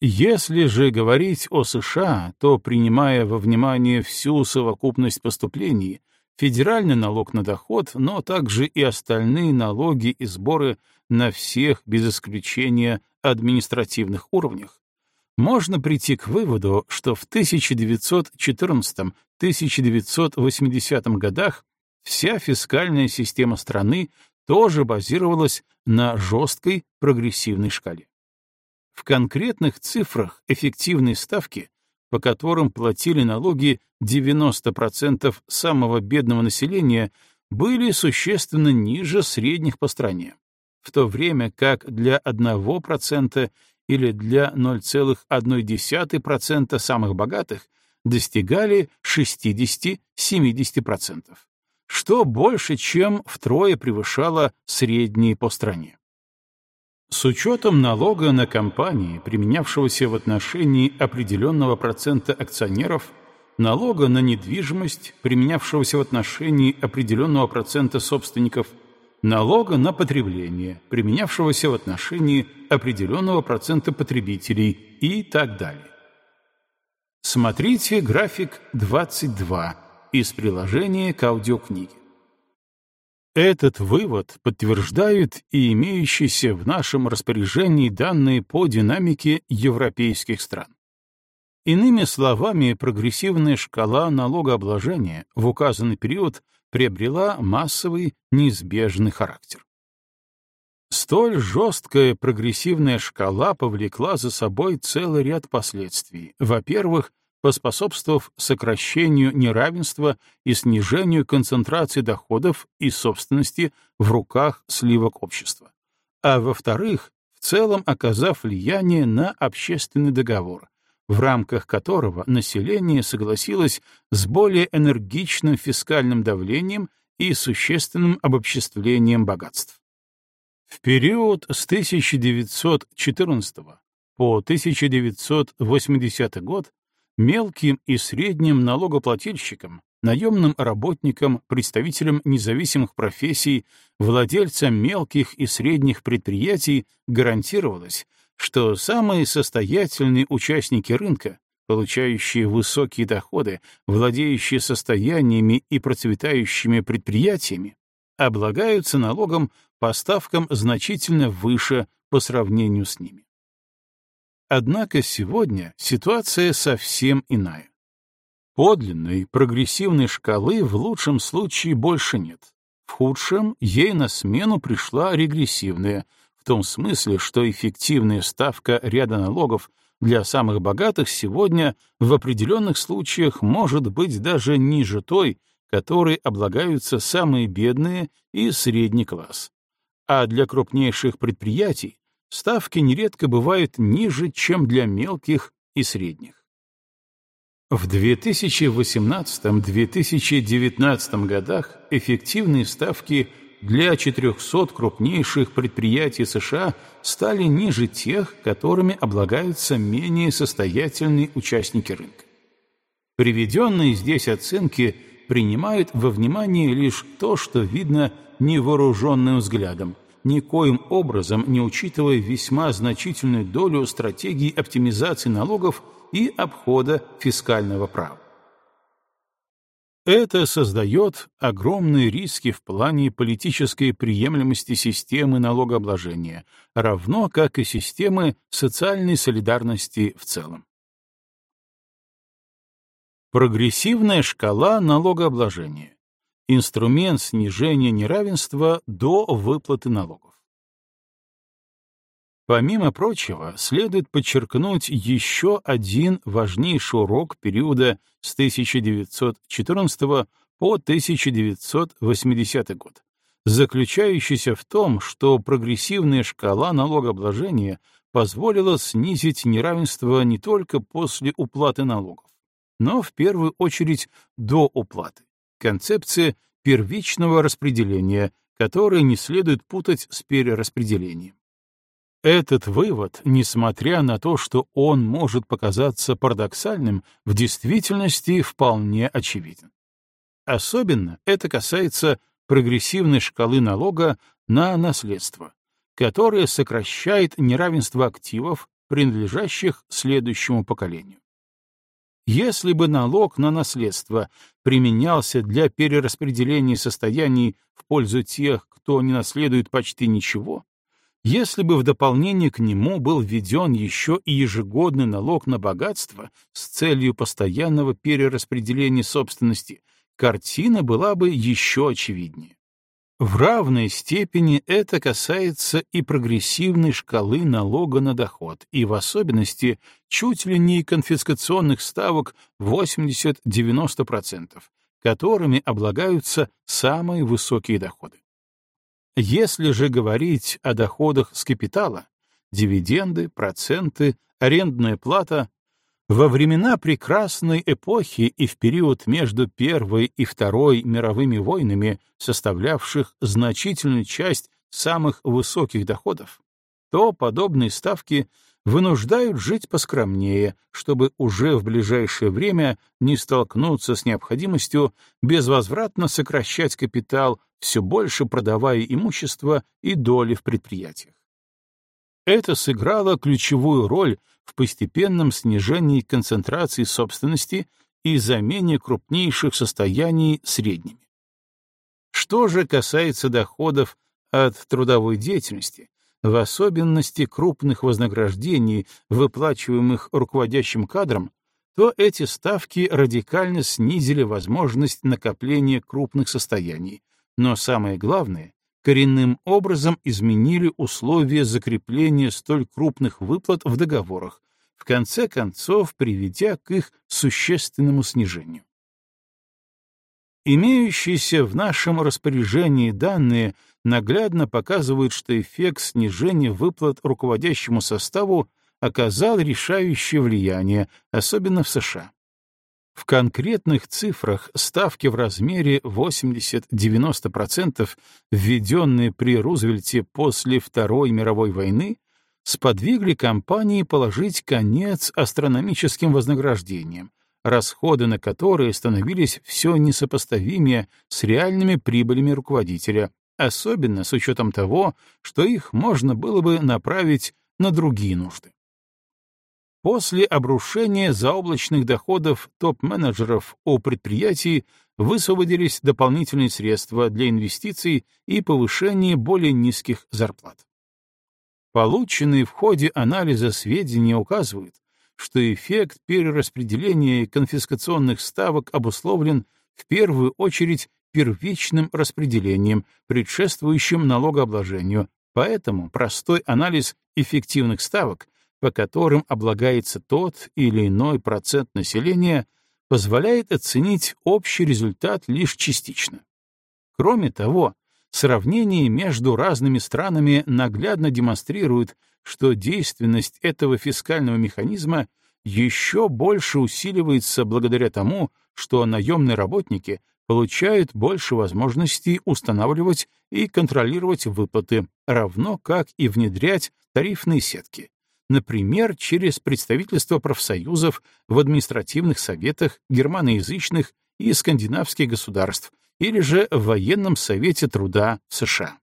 Если же говорить о США, то, принимая во внимание всю совокупность поступлений, федеральный налог на доход, но также и остальные налоги и сборы на всех, без исключения, административных уровнях, можно прийти к выводу, что в 1914-1980 годах вся фискальная система страны тоже базировалась на жесткой прогрессивной шкале. В конкретных цифрах эффективной ставки по которым платили налоги 90% самого бедного населения, были существенно ниже средних по стране, в то время как для 1% или для 0,1% самых богатых достигали 60-70%, что больше, чем втрое превышало средние по стране. С учетом налога на компании, применявшегося в отношении определенного процента акционеров, налога на недвижимость, применявшегося в отношении определенного процента собственников, налога на потребление, применявшегося в отношении определенного процента потребителей и так далее. Смотрите график 22 из приложения к аудиокниге. Этот вывод подтверждают и имеющиеся в нашем распоряжении данные по динамике европейских стран. Иными словами, прогрессивная шкала налогообложения в указанный период приобрела массовый неизбежный характер. Столь жесткая прогрессивная шкала повлекла за собой целый ряд последствий. Во-первых, поспособствовав сокращению неравенства и снижению концентрации доходов и собственности в руках сливок общества. А во-вторых, в целом оказав влияние на общественный договор, в рамках которого население согласилось с более энергичным фискальным давлением и существенным обобществлением богатств. В период с 1914 по 1980 год Мелким и средним налогоплательщикам, наемным работникам, представителям независимых профессий, владельцам мелких и средних предприятий гарантировалось, что самые состоятельные участники рынка, получающие высокие доходы, владеющие состояниями и процветающими предприятиями, облагаются налогом по ставкам значительно выше по сравнению с ними. Однако сегодня ситуация совсем иная. Подлинной прогрессивной шкалы в лучшем случае больше нет. В худшем ей на смену пришла регрессивная, в том смысле, что эффективная ставка ряда налогов для самых богатых сегодня в определенных случаях может быть даже ниже той, которой облагаются самые бедные и средний класс. А для крупнейших предприятий ставки нередко бывают ниже, чем для мелких и средних. В 2018-2019 годах эффективные ставки для 400 крупнейших предприятий США стали ниже тех, которыми облагаются менее состоятельные участники рынка. Приведенные здесь оценки принимают во внимание лишь то, что видно невооруженным взглядом – никоим образом не учитывая весьма значительную долю стратегии оптимизации налогов и обхода фискального права. Это создает огромные риски в плане политической приемлемости системы налогообложения, равно как и системы социальной солидарности в целом. Прогрессивная шкала налогообложения инструмент снижения неравенства до выплаты налогов. Помимо прочего, следует подчеркнуть еще один важнейший урок периода с 1914 по 1980 год, заключающийся в том, что прогрессивная шкала налогообложения позволило снизить неравенство не только после уплаты налогов, но в первую очередь до уплаты. Концепция первичного распределения, которое не следует путать с перераспределением. Этот вывод, несмотря на то, что он может показаться парадоксальным, в действительности вполне очевиден. Особенно это касается прогрессивной шкалы налога на наследство, которая сокращает неравенство активов, принадлежащих следующему поколению. Если бы налог на наследство применялся для перераспределения состояний в пользу тех, кто не наследует почти ничего, если бы в дополнение к нему был введен еще и ежегодный налог на богатство с целью постоянного перераспределения собственности, картина была бы еще очевиднее. В равной степени это касается и прогрессивной шкалы налога на доход, и в особенности чуть ли не конфискационных ставок 80-90%, которыми облагаются самые высокие доходы. Если же говорить о доходах с капитала, дивиденды, проценты, арендная плата, во времена прекрасной эпохи и в период между Первой и Второй мировыми войнами, составлявших значительную часть самых высоких доходов, то подобные ставки вынуждают жить поскромнее, чтобы уже в ближайшее время не столкнуться с необходимостью безвозвратно сокращать капитал все больше продавая имущество и доли в предприятиях. Это сыграло ключевую роль в постепенном снижении концентрации собственности и замене крупнейших состояний средними. Что же касается доходов от трудовой деятельности, в особенности крупных вознаграждений, выплачиваемых руководящим кадрам, то эти ставки радикально снизили возможность накопления крупных состояний, но самое главное, коренным образом изменили условия закрепления столь крупных выплат в договорах, в конце концов приведя к их существенному снижению. Имеющиеся в нашем распоряжении данные наглядно показывают, что эффект снижения выплат руководящему составу оказал решающее влияние, особенно в США. В конкретных цифрах ставки в размере 80-90%, введенные при Рузвельте после Второй мировой войны, сподвигли компании положить конец астрономическим вознаграждениям, расходы на которые становились все несопоставимее с реальными прибылями руководителя, особенно с учетом того, что их можно было бы направить на другие нужды. После обрушения заоблачных доходов топ-менеджеров у предприятий высвободились дополнительные средства для инвестиций и повышения более низких зарплат. Полученные в ходе анализа сведения указывают, что эффект перераспределения конфискационных ставок обусловлен в первую очередь первичным распределением, предшествующим налогообложению, поэтому простой анализ эффективных ставок по которым облагается тот или иной процент населения, позволяет оценить общий результат лишь частично. Кроме того, сравнение между разными странами наглядно демонстрирует, что действенность этого фискального механизма еще больше усиливается благодаря тому, что наемные работники получают больше возможностей устанавливать и контролировать выплаты, равно как и внедрять тарифные сетки, например, через представительство профсоюзов в административных советах германоязычных и скандинавских государств или же в военном совете труда США.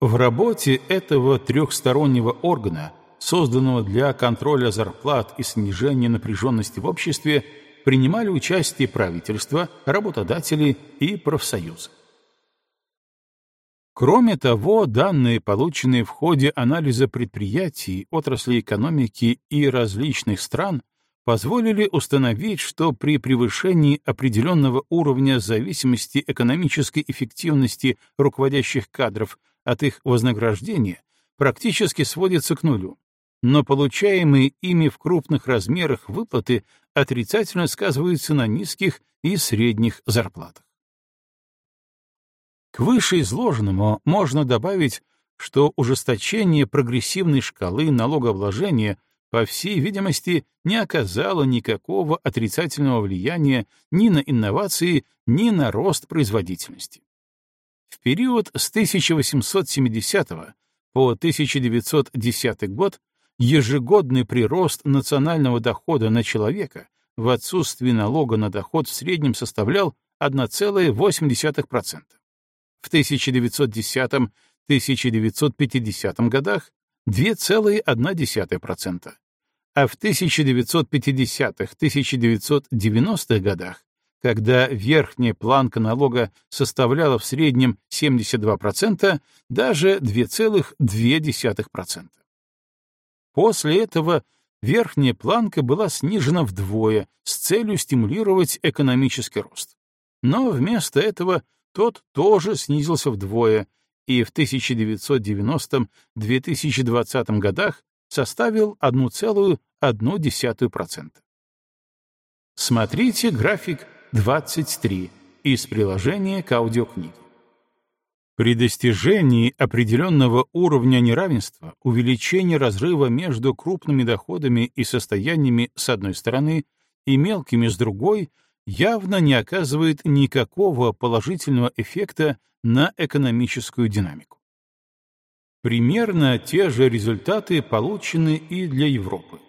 В работе этого трехстороннего органа, созданного для контроля зарплат и снижения напряженности в обществе, принимали участие правительства, работодатели и профсоюзы. Кроме того, данные, полученные в ходе анализа предприятий, отраслей экономики и различных стран, позволили установить, что при превышении определенного уровня зависимости экономической эффективности руководящих кадров от их вознаграждения практически сводится к нулю, но получаемые ими в крупных размерах выплаты отрицательно сказываются на низких и средних зарплатах. К вышеизложенному можно добавить, что ужесточение прогрессивной шкалы налогообложения по всей видимости, не оказало никакого отрицательного влияния ни на инновации, ни на рост производительности. В период с 1870 по 1910 год ежегодный прирост национального дохода на человека в отсутствии налога на доход в среднем составлял 1,8%. В 1910-1950 годах 2,1%, а в 1950-1990-х годах, когда верхняя планка налога составляла в среднем 72%, даже 2,2%. После этого верхняя планка была снижена вдвое с целью стимулировать экономический рост. Но вместо этого тот тоже снизился вдвое и в 1990-2020 годах составил 1,1%. Смотрите график 23 из приложения к аудиокниге. При достижении определенного уровня неравенства увеличение разрыва между крупными доходами и состояниями с одной стороны и мелкими с другой явно не оказывает никакого положительного эффекта на экономическую динамику. Примерно те же результаты получены и для Европы.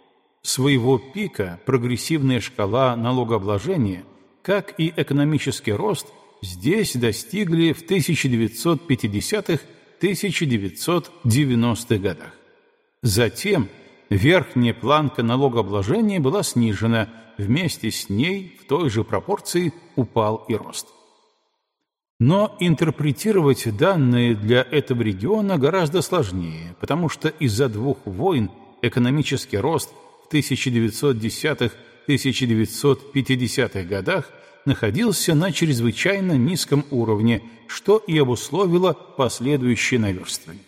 Своего пика прогрессивная шкала налогообложения, как и экономический рост, здесь достигли в 1950-1990-х годах. Затем верхняя планка налогообложения была снижена, вместе с ней в той же пропорции упал и рост. Но интерпретировать данные для этого региона гораздо сложнее, потому что из-за двух войн экономический рост в 1910-1950-х годах находился на чрезвычайно низком уровне, что и обусловило последующее наверстывание.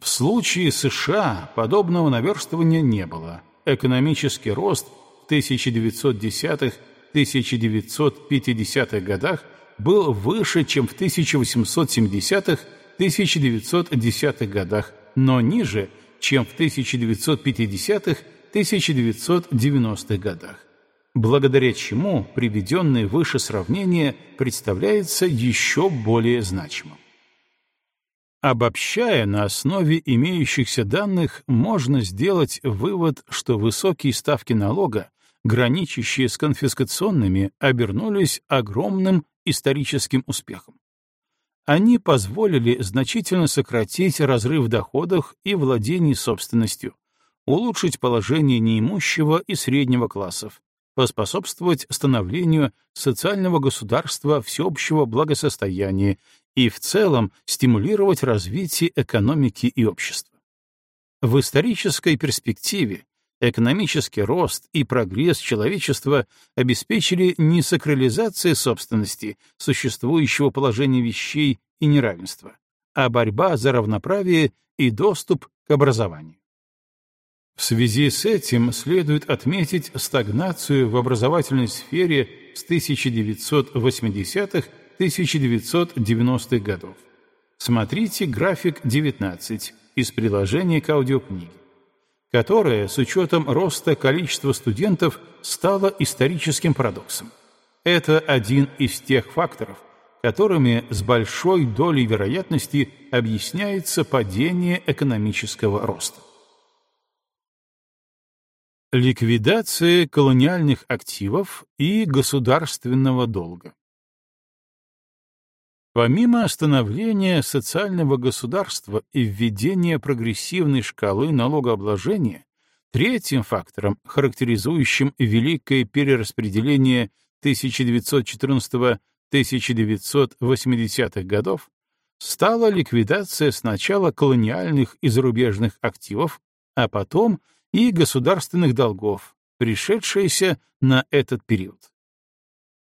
В случае США подобного наверстывания не было. Экономический рост в 1910-1950-х годах – был выше, чем в 1870-1910-х годах, но ниже, чем в 1950-1990-х годах, благодаря чему приведенное выше сравнение представляется еще более значимым. Обобщая на основе имеющихся данных, можно сделать вывод, что высокие ставки налога, граничащие с конфискационными, обернулись огромным историческим успехом. Они позволили значительно сократить разрыв в доходах и владении собственностью, улучшить положение неимущего и среднего классов, поспособствовать становлению социального государства всеобщего благосостояния и в целом стимулировать развитие экономики и общества. В исторической перспективе экономический рост и прогресс человечества обеспечили не сакрализация собственности, существующего положения вещей и неравенства, а борьба за равноправие и доступ к образованию. В связи с этим следует отметить стагнацию в образовательной сфере с 1980-1990-х годов. Смотрите график 19 из приложения к аудиокниге которое, с учетом роста количества студентов, стало историческим парадоксом. Это один из тех факторов, которыми с большой долей вероятности объясняется падение экономического роста. Ликвидация колониальных активов и государственного долга Помимо становления социального государства и введения прогрессивной шкалы налогообложения, третьим фактором, характеризующим великое перераспределение 1914-1980-х годов, стала ликвидация сначала колониальных и зарубежных активов, а потом и государственных долгов, пришедшиеся на этот период.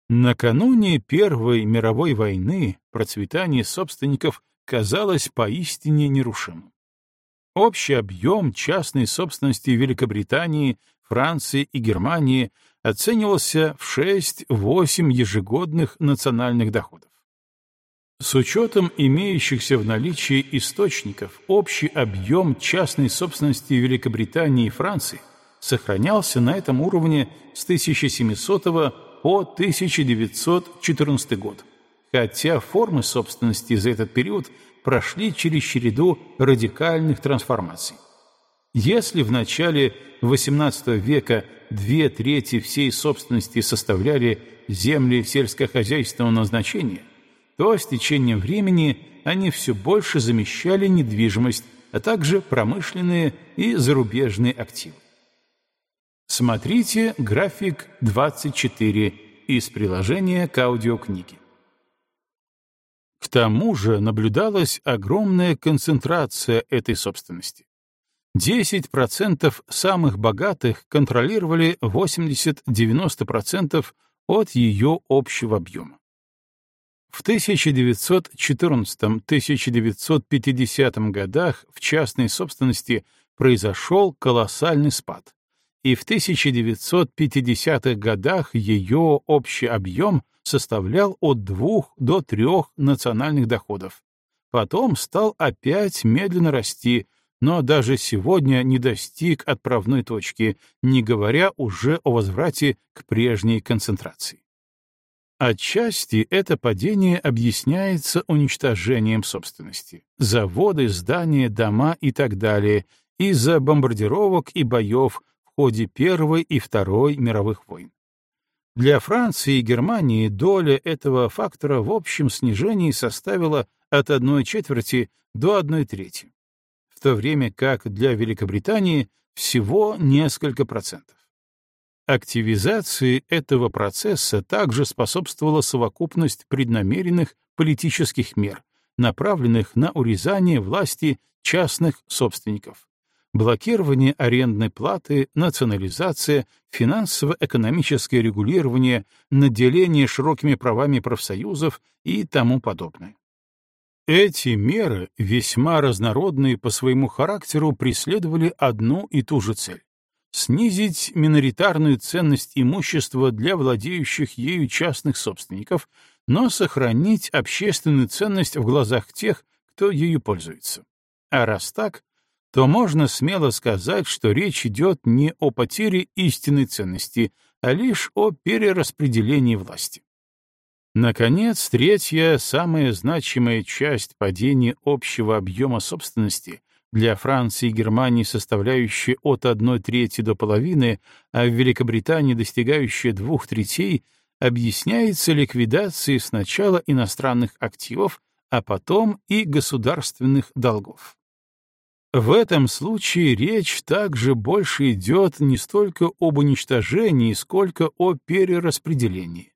Накануне Первой мировой войны процветание собственников казалось поистине нерушимым. Общий объем частной собственности Великобритании, Франции и Германии оценивался в 6-8 ежегодных национальных доходов. С учетом имеющихся в наличии источников, общий объем частной собственности Великобритании и Франции сохранялся на этом уровне с 1700 по 1914 год, хотя формы собственности за этот период прошли через череду радикальных трансформаций. Если в начале XVIII века две трети всей собственности составляли земли сельскохозяйственного назначения – то с течением времени они все больше замещали недвижимость, а также промышленные и зарубежные активы. Смотрите график 24 из приложения к аудиокниге. К тому же наблюдалась огромная концентрация этой собственности. 10% самых богатых контролировали 80-90% от ее общего объема. В 1914-1950 годах в частной собственности произошел колоссальный спад, и в 1950-х годах ее общий объем составлял от 2 до 3 национальных доходов. Потом стал опять медленно расти, но даже сегодня не достиг отправной точки, не говоря уже о возврате к прежней концентрации. Отчасти это падение объясняется уничтожением собственности. Заводы, здания, дома и так далее из-за бомбардировок и боев ходе Первой и Второй мировых войн. Для Франции и Германии доля этого фактора в общем снижении составила от одной четверти до одной трети, в то время как для Великобритании всего несколько процентов. Активизации этого процесса также способствовала совокупность преднамеренных политических мер, направленных на урезание власти частных собственников, блокирование арендной платы, национализация, финансово-экономическое регулирование, наделение широкими правами профсоюзов и тому подобное. Эти меры, весьма разнородные по своему характеру, преследовали одну и ту же цель снизить миноритарную ценность имущества для владеющих ею частных собственников, но сохранить общественную ценность в глазах тех, кто ею пользуется. А раз так, то можно смело сказать, что речь идет не о потере истинной ценности, а лишь о перераспределении власти. Наконец, третья, самая значимая часть падения общего объема собственности для Франции и Германии составляющая от одной трети до половины, а в Великобритании достигающая двух третей, объясняется ликвидацией сначала иностранных активов, а потом и государственных долгов. В этом случае речь также больше идет не столько об уничтожении, сколько о перераспределении.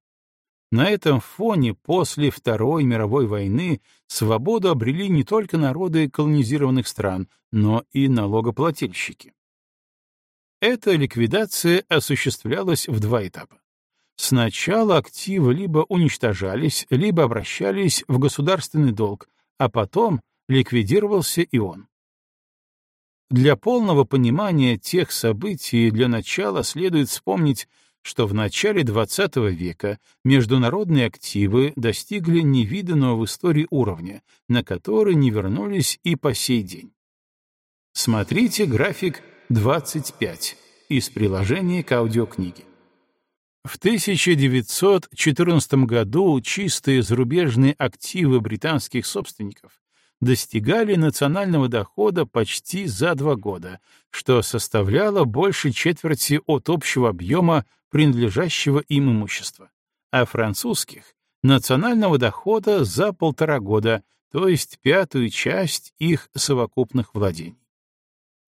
На этом фоне после Второй мировой войны свободу обрели не только народы колонизированных стран, но и налогоплательщики. Эта ликвидация осуществлялась в два этапа. Сначала активы либо уничтожались, либо обращались в государственный долг, а потом ликвидировался и он. Для полного понимания тех событий для начала следует вспомнить, что в начале XX века международные активы достигли невиданного в истории уровня, на который не вернулись и по сей день. Смотрите график 25 из приложения к аудиокниге. В 1914 году чистые зарубежные активы британских собственников достигали национального дохода почти за два года, что составляло больше четверти от общего объема принадлежащего им имущества, а французских — национального дохода за полтора года, то есть пятую часть их совокупных владений.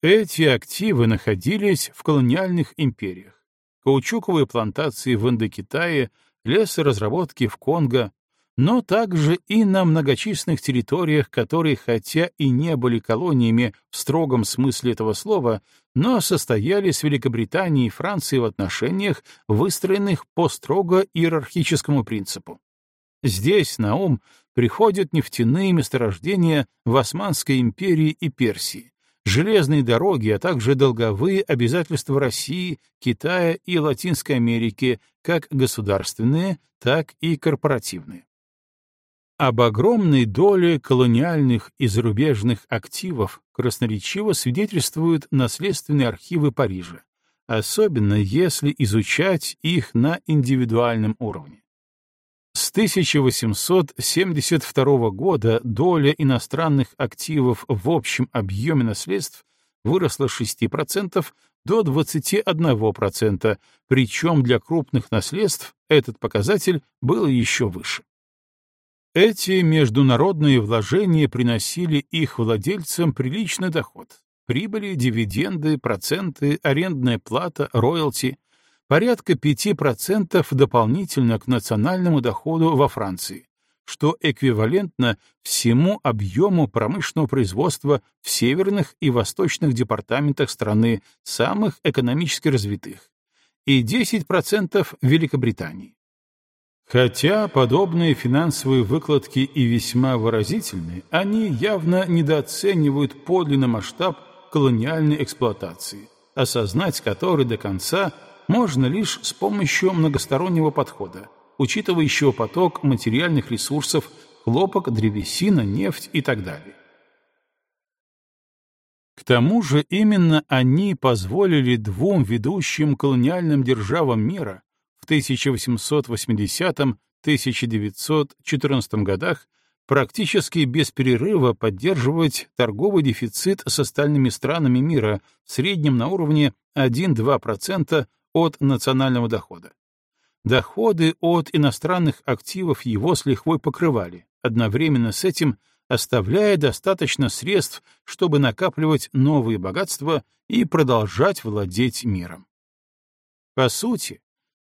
Эти активы находились в колониальных империях. Каучуковые плантации в Индокитае, лесоразработки в Конго, но также и на многочисленных территориях, которые хотя и не были колониями в строгом смысле этого слова, но состояли с Великобританией и Францией в отношениях, выстроенных по строго иерархическому принципу. Здесь на ум приходят нефтяные месторождения в Османской империи и Персии, железные дороги, а также долговые обязательства России, Китая и Латинской Америки, как государственные, так и корпоративные. Об огромной доле колониальных и зарубежных активов красноречиво свидетельствуют наследственные архивы Парижа, особенно если изучать их на индивидуальном уровне. С 1872 года доля иностранных активов в общем объеме наследств выросла с 6% до 21%, причем для крупных наследств этот показатель был еще выше. Эти международные вложения приносили их владельцам приличный доход. Прибыли, дивиденды, проценты, арендная плата, роялти — порядка 5% дополнительно к национальному доходу во Франции, что эквивалентно всему объему промышленного производства в северных и восточных департаментах страны, самых экономически развитых, и 10% в Великобритании. Хотя подобные финансовые выкладки и весьма выразительны, они явно недооценивают подлинный масштаб колониальной эксплуатации, осознать который до конца можно лишь с помощью многостороннего подхода, учитывающего поток материальных ресурсов, хлопок, древесина, нефть и так далее. К тому же именно они позволили двум ведущим колониальным державам мира в 1880-1914 годах практически без перерыва поддерживать торговый дефицит с остальными странами мира в среднем на уровне 1-2% от национального дохода. Доходы от иностранных активов его с лихвой покрывали, одновременно с этим оставляя достаточно средств, чтобы накапливать новые богатства и продолжать владеть миром. По сути,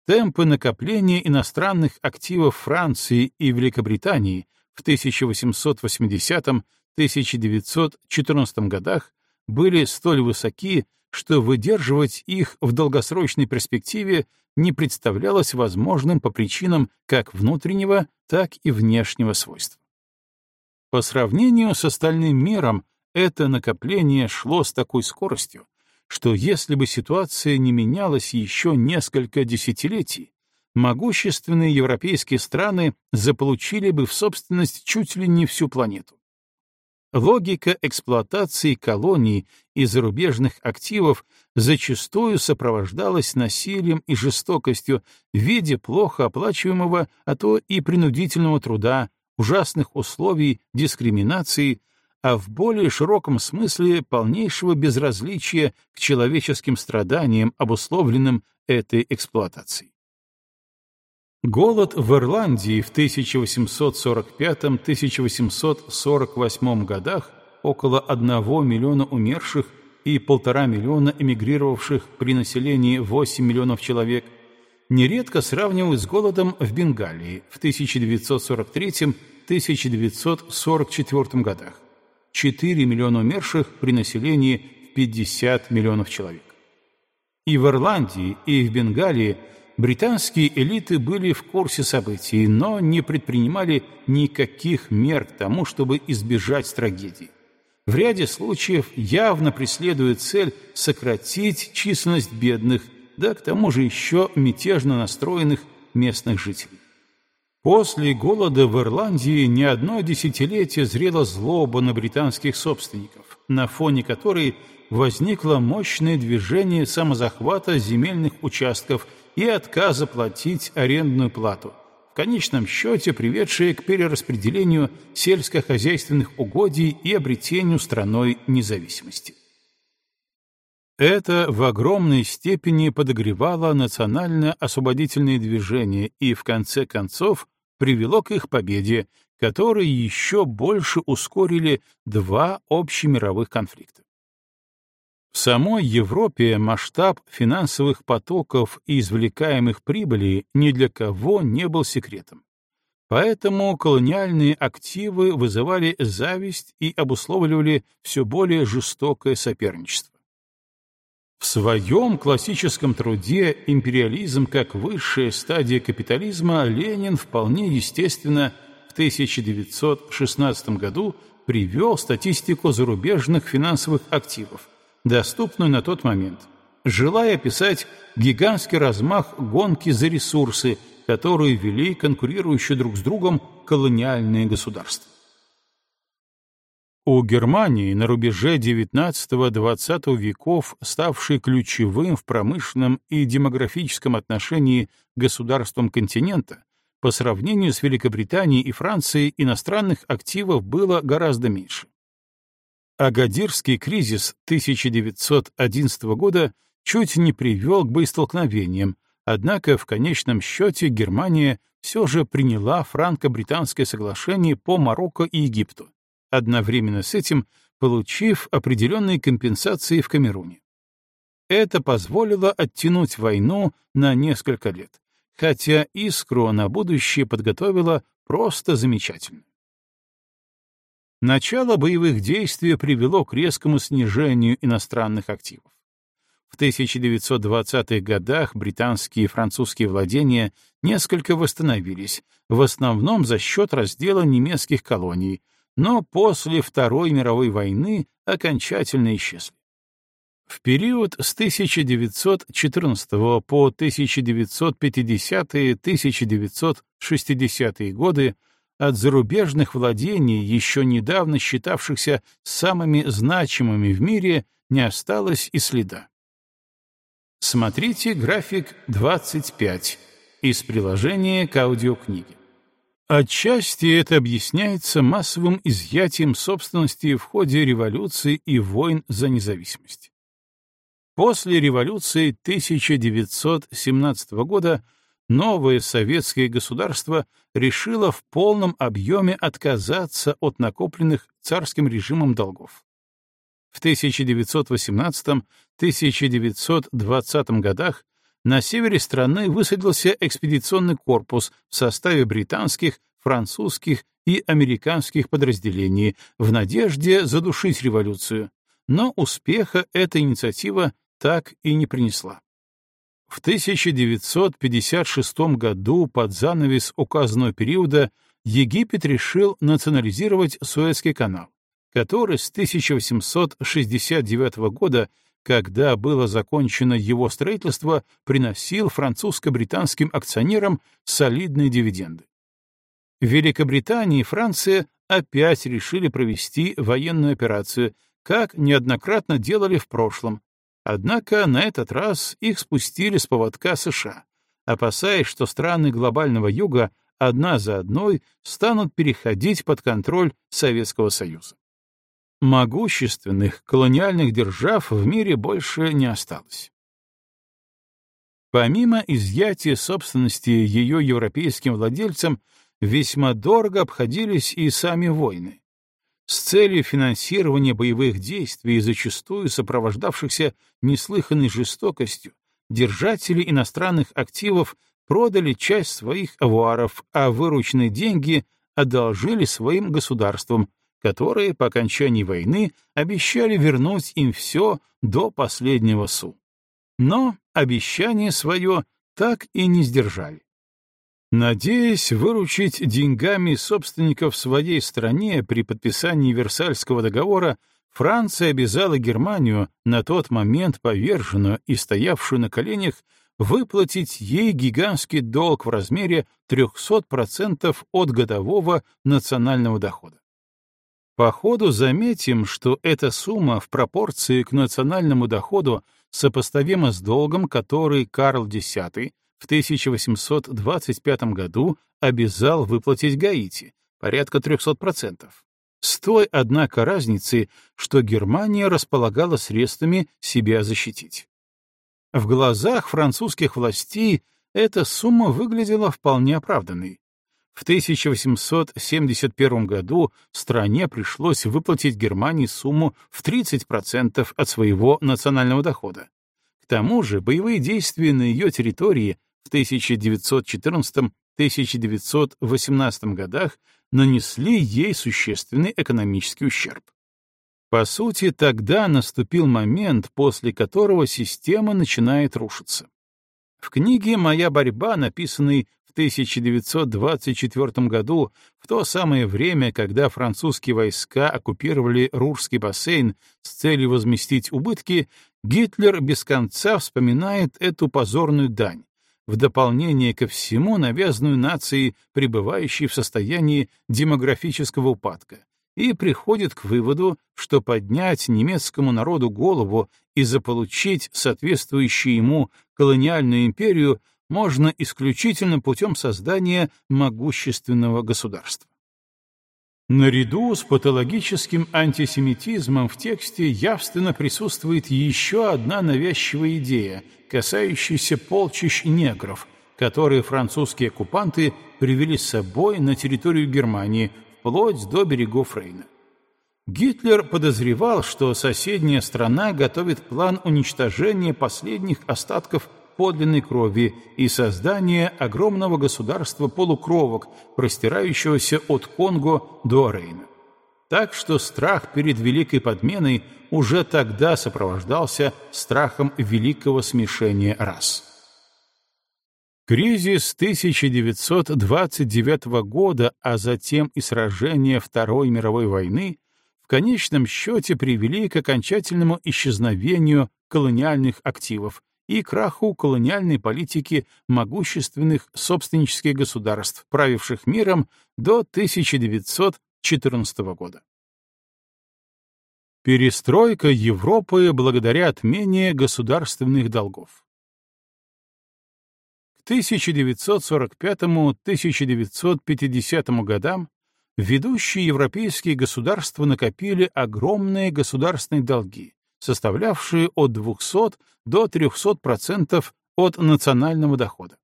темпы накопления иностранных активов Франции и Великобритании в 1880-1914 годах были столь высоки, что выдерживать их в долгосрочной перспективе не представлялось возможным по причинам как внутреннего, так и внешнего свойства. По сравнению с остальным миром, это накопление шло с такой скоростью, что если бы ситуация не менялась еще несколько десятилетий, могущественные европейские страны заполучили бы в собственность чуть ли не всю планету. Логика эксплуатации колоний и зарубежных активов зачастую сопровождалась насилием и жестокостью в виде плохо оплачиваемого, а то и принудительного труда, ужасных условий, дискриминации, а в более широком смысле полнейшего безразличия к человеческим страданиям, обусловленным этой эксплуатацией. Голод в Ирландии в 1845-1848 годах, около 1 миллиона умерших и полтора миллиона эмигрировавших при населении 8 миллионов человек, нередко сравнивают с голодом в Бенгалии в 1943-1944 годах 4 миллиона умерших при населении в 50 миллионов человек. И в Ирландии, и в Бенгалии британские элиты были в курсе событий, но не предпринимали никаких мер к тому, чтобы избежать трагедии. В ряде случаев явно преследует цель сократить численность бедных, да к тому же еще мятежно настроенных местных жителей. После голода в Ирландии не одно десятилетие зрела злоба на британских собственников, на фоне которой возникло мощное движение самозахвата земельных участков и отказа платить арендную плату, в конечном счете приведшее к перераспределению сельскохозяйственных угодий и обретению страной независимости. Это в огромной степени подогревало национально-освободительные движения и, в конце концов, привело к их победе, которые еще больше ускорили два общемировых конфликта. В самой Европе масштаб финансовых потоков и извлекаемых прибылей ни для кого не был секретом. Поэтому колониальные активы вызывали зависть и обусловливали все более жестокое соперничество. В своем классическом труде «Империализм как высшая стадия капитализма» Ленин вполне естественно в 1916 году привел статистику зарубежных финансовых активов, доступную на тот момент, желая описать гигантский размах гонки за ресурсы, которую вели конкурирующие друг с другом колониальные государства. У Германии на рубеже XIX-XX веков, ставшей ключевым в промышленном и демографическом отношении государством континента, по сравнению с Великобританией и Францией иностранных активов было гораздо меньше. Агадирский кризис 1911 года чуть не привел к боестолкновениям, однако в конечном счете Германия все же приняла франко-британское соглашение по Марокко и Египту, одновременно с этим получив определенные компенсации в Камеруне. Это позволило оттянуть войну на несколько лет, хотя искру на будущее подготовила просто замечательно. Начало боевых действий привело к резкому снижению иностранных активов. В 1920-х годах британские и французские владения несколько восстановились, в основном за счет раздела немецких колоний, но после Второй мировой войны окончательно исчезли. В период с 1914 по 1950-1960-е годы от зарубежных владений, еще недавно считавшихся самыми значимыми в мире, не осталось и следа. Смотрите график 25 из приложения к аудиокниге. Отчасти это объясняется массовым изъятием собственности в ходе революции и войн за независимость. После революции 1917 года новое советское государство решило в полном объеме отказаться от накопленных царским режимом долгов. В 1918-1920 годах на севере страны высадился экспедиционный корпус в составе британских, французских и американских подразделений в надежде задушить революцию, но успеха эта инициатива так и не принесла. В 1956 году под занавес указанного периода Египет решил национализировать Суэцкий канал, который с 1869 года, когда было закончено его строительство, приносил французско-британским акционерам солидные дивиденды. Великобритания и Франция опять решили провести военную операцию, как неоднократно делали в прошлом, Однако на этот раз их спустили с поводка США, опасаясь, что страны глобального юга одна за одной станут переходить под контроль Советского Союза. Могущественных колониальных держав в мире больше не осталось. Помимо изъятия собственности ее европейским владельцам, весьма дорого обходились и сами войны, с целью финансирования боевых действий, зачастую сопровождавшихся неслыханной жестокостью, держатели иностранных активов продали часть своих авуаров, а вырученные деньги одолжили своим государствам, которые по окончании войны обещали вернуть им все до последнего су. Но обещание свое так и не сдержали. Надеясь выручить деньгами собственников своей стране при подписании Версальского договора, Франция обязала Германию, на тот момент поверженную и стоявшую на коленях, выплатить ей гигантский долг в размере 300% от годового национального дохода. По ходу заметим, что эта сумма в пропорции к национальному доходу сопоставима с долгом, который Карл X в 1825 году обязал выплатить Гаити, порядка 300%. С той, однако, разницей, что Германия располагала средствами себя защитить. В глазах французских властей эта сумма выглядела вполне оправданной. В 1871 году стране пришлось выплатить Германии сумму в 30% от своего национального дохода. К тому же боевые действия на ее территории в 1914-1918 годах нанесли ей существенный экономический ущерб. По сути, тогда наступил момент, после которого система начинает рушиться. В книге «Моя борьба», написанной 1924 году, в то самое время, когда французские войска оккупировали Рурский бассейн с целью возместить убытки, Гитлер без конца вспоминает эту позорную дань, в дополнение ко всему навязанную нацией, пребывающей в состоянии демографического упадка, и приходит к выводу, что поднять немецкому народу голову и заполучить соответствующую ему колониальную империю можно исключительно путем создания могущественного государства. Наряду с патологическим антисемитизмом в тексте явственно присутствует еще одна навязчивая идея, касающаяся полчищ негров, которые французские оккупанты привели с собой на территорию Германии вплоть до берегов Рейна. Гитлер подозревал, что соседняя страна готовит план уничтожения последних остатков подлинной крови и создание огромного государства полукровок, простирающегося от Конго до Рейна. Так что страх перед великой подменой уже тогда сопровождался страхом великого смешения рас. Кризис 1929 года, а затем и сражение Второй мировой войны в конечном счете привели к окончательному исчезновению колониальных активов, и краху колониальной политики могущественных собственнических государств, правивших миром до 1914 года. Перестройка Европы благодаря отмене государственных долгов. К 1945-1950 годам ведущие европейские государства накопили огромные государственные долги, составлявшие от 200 до 300% от национального дохода.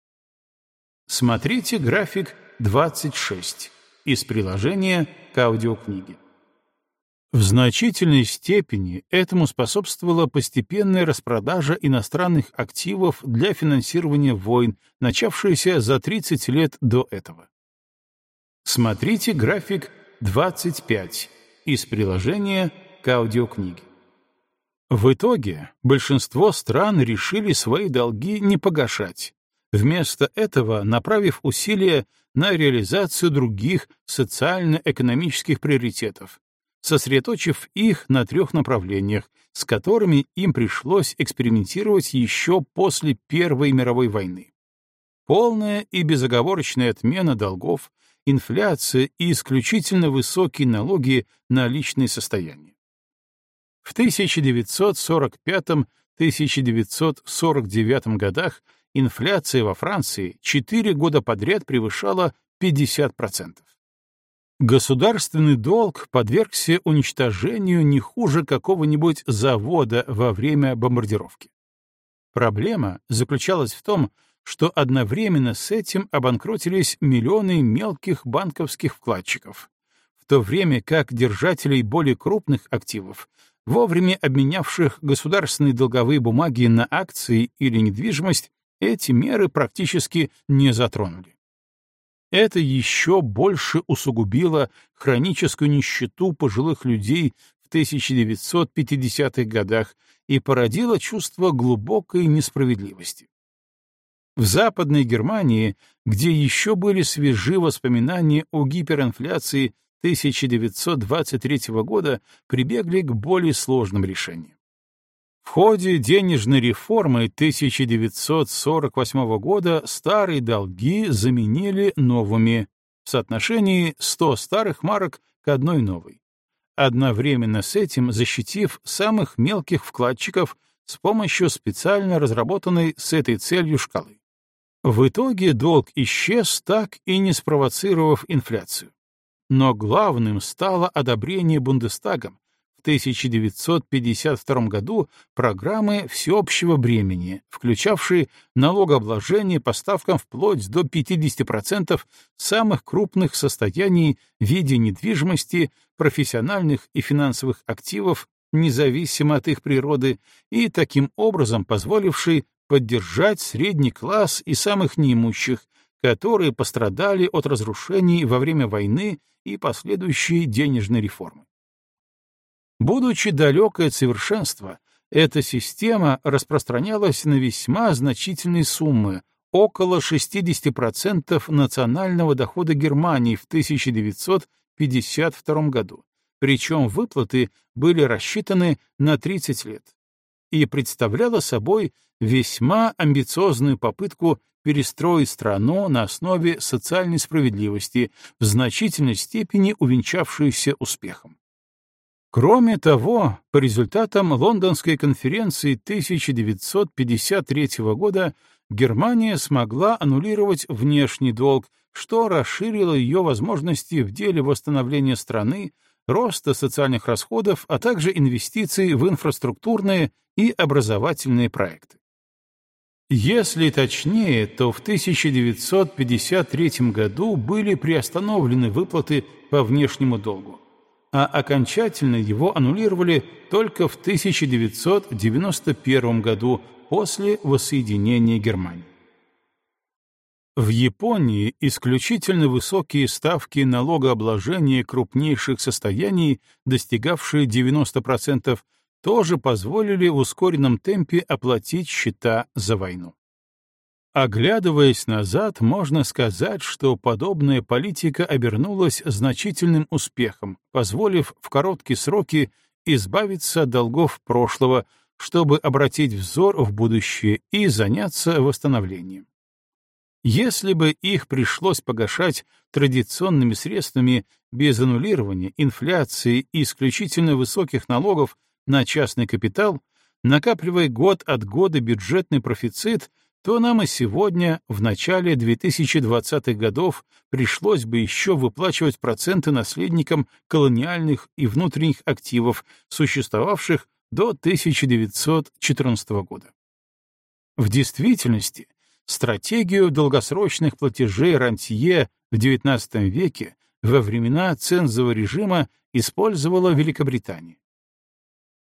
Смотрите график 26 из приложения к аудиокниге. В значительной степени этому способствовала постепенная распродажа иностранных активов для финансирования войн, начавшаяся за 30 лет до этого. Смотрите график 25 из приложения к аудиокниге. В итоге большинство стран решили свои долги не погашать, вместо этого направив усилия на реализацию других социально-экономических приоритетов, сосредоточив их на трех направлениях, с которыми им пришлось экспериментировать еще после Первой мировой войны. Полная и безоговорочная отмена долгов, инфляция и исключительно высокие налоги на личные состояния. В 1945-1949 годах инфляция во Франции 4 года подряд превышала 50%. Государственный долг подвергся уничтожению не хуже какого-нибудь завода во время бомбардировки. Проблема заключалась в том, что одновременно с этим обанкротились миллионы мелких банковских вкладчиков, в то время как держателей более крупных активов вовремя обменявших государственные долговые бумаги на акции или недвижимость, эти меры практически не затронули. Это еще больше усугубило хроническую нищету пожилых людей в 1950-х годах и породило чувство глубокой несправедливости. В Западной Германии, где еще были свежи воспоминания о гиперинфляции 1923 года прибегли к более сложным решениям. В ходе денежной реформы 1948 года старые долги заменили новыми в соотношении 100 старых марок к одной новой, одновременно с этим защитив самых мелких вкладчиков с помощью специально разработанной с этой целью шкалы. В итоге долг исчез, так и не спровоцировав инфляцию но главным стало одобрение Бундестагом в 1952 году программы всеобщего бремени, включавшей налогообложение по ставкам вплоть до 50% самых крупных состояний в виде недвижимости, профессиональных и финансовых активов, независимо от их природы, и таким образом позволивший поддержать средний класс и самых неимущих, которые пострадали от разрушений во время войны и последующей денежной реформы. Будучи далекой от совершенства, эта система распространялась на весьма значительные суммы, около 60% национального дохода Германии в 1952 году, причем выплаты были рассчитаны на 30 лет, и представляла собой весьма амбициозную попытку перестроить страну на основе социальной справедливости, в значительной степени увенчавшуюся успехом. Кроме того, по результатам Лондонской конференции 1953 года Германия смогла аннулировать внешний долг, что расширило ее возможности в деле восстановления страны, роста социальных расходов, а также инвестиций в инфраструктурные и образовательные проекты. Если точнее, то в 1953 году были приостановлены выплаты по внешнему долгу а окончательно его аннулировали только в 1991 году после воссоединения Германии. В Японии исключительно высокие ставки налогообложения крупнейших состояний, достигавшие 90%, тоже позволили в ускоренном темпе оплатить счета за войну. Оглядываясь назад, можно сказать, что подобная политика обернулась значительным успехом, позволив в короткие сроки избавиться от долгов прошлого, чтобы обратить взор в будущее и заняться восстановлением. Если бы их пришлось погашать традиционными средствами без аннулирования, инфляции и исключительно высоких налогов на частный капитал, накапливая год от года бюджетный профицит — то нам и сегодня, в начале 2020-х годов, пришлось бы еще выплачивать проценты наследникам колониальных и внутренних активов, существовавших до 1914 года. В действительности, стратегию долгосрочных платежей рантье в XIX веке во времена цензового режима использовала Великобритания.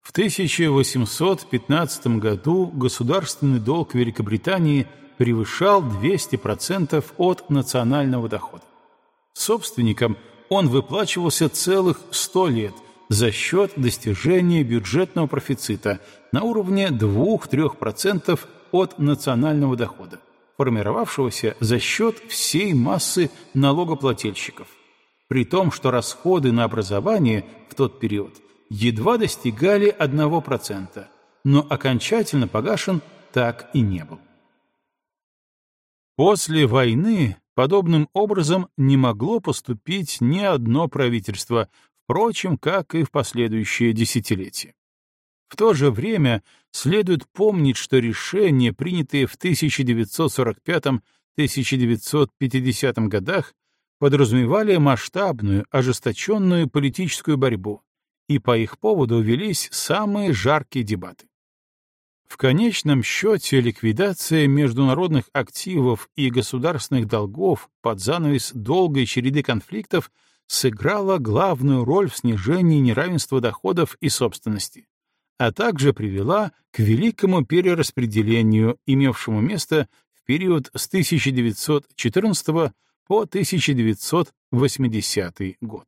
В 1815 году государственный долг Великобритании превышал 200% от национального дохода. Собственникам он выплачивался целых 100 лет за счет достижения бюджетного профицита на уровне 2-3% от национального дохода, формировавшегося за счет всей массы налогоплательщиков, при том, что расходы на образование в тот период едва достигали 1%, но окончательно погашен так и не был. После войны подобным образом не могло поступить ни одно правительство, впрочем, как и в последующие десятилетия. В то же время следует помнить, что решения, принятые в 1945-1950 годах, подразумевали масштабную, ожесточенную политическую борьбу, и по их поводу велись самые жаркие дебаты. В конечном счете ликвидация международных активов и государственных долгов под занавес долгой череды конфликтов сыграла главную роль в снижении неравенства доходов и собственности, а также привела к великому перераспределению, имевшему место в период с 1914 по 1980 год.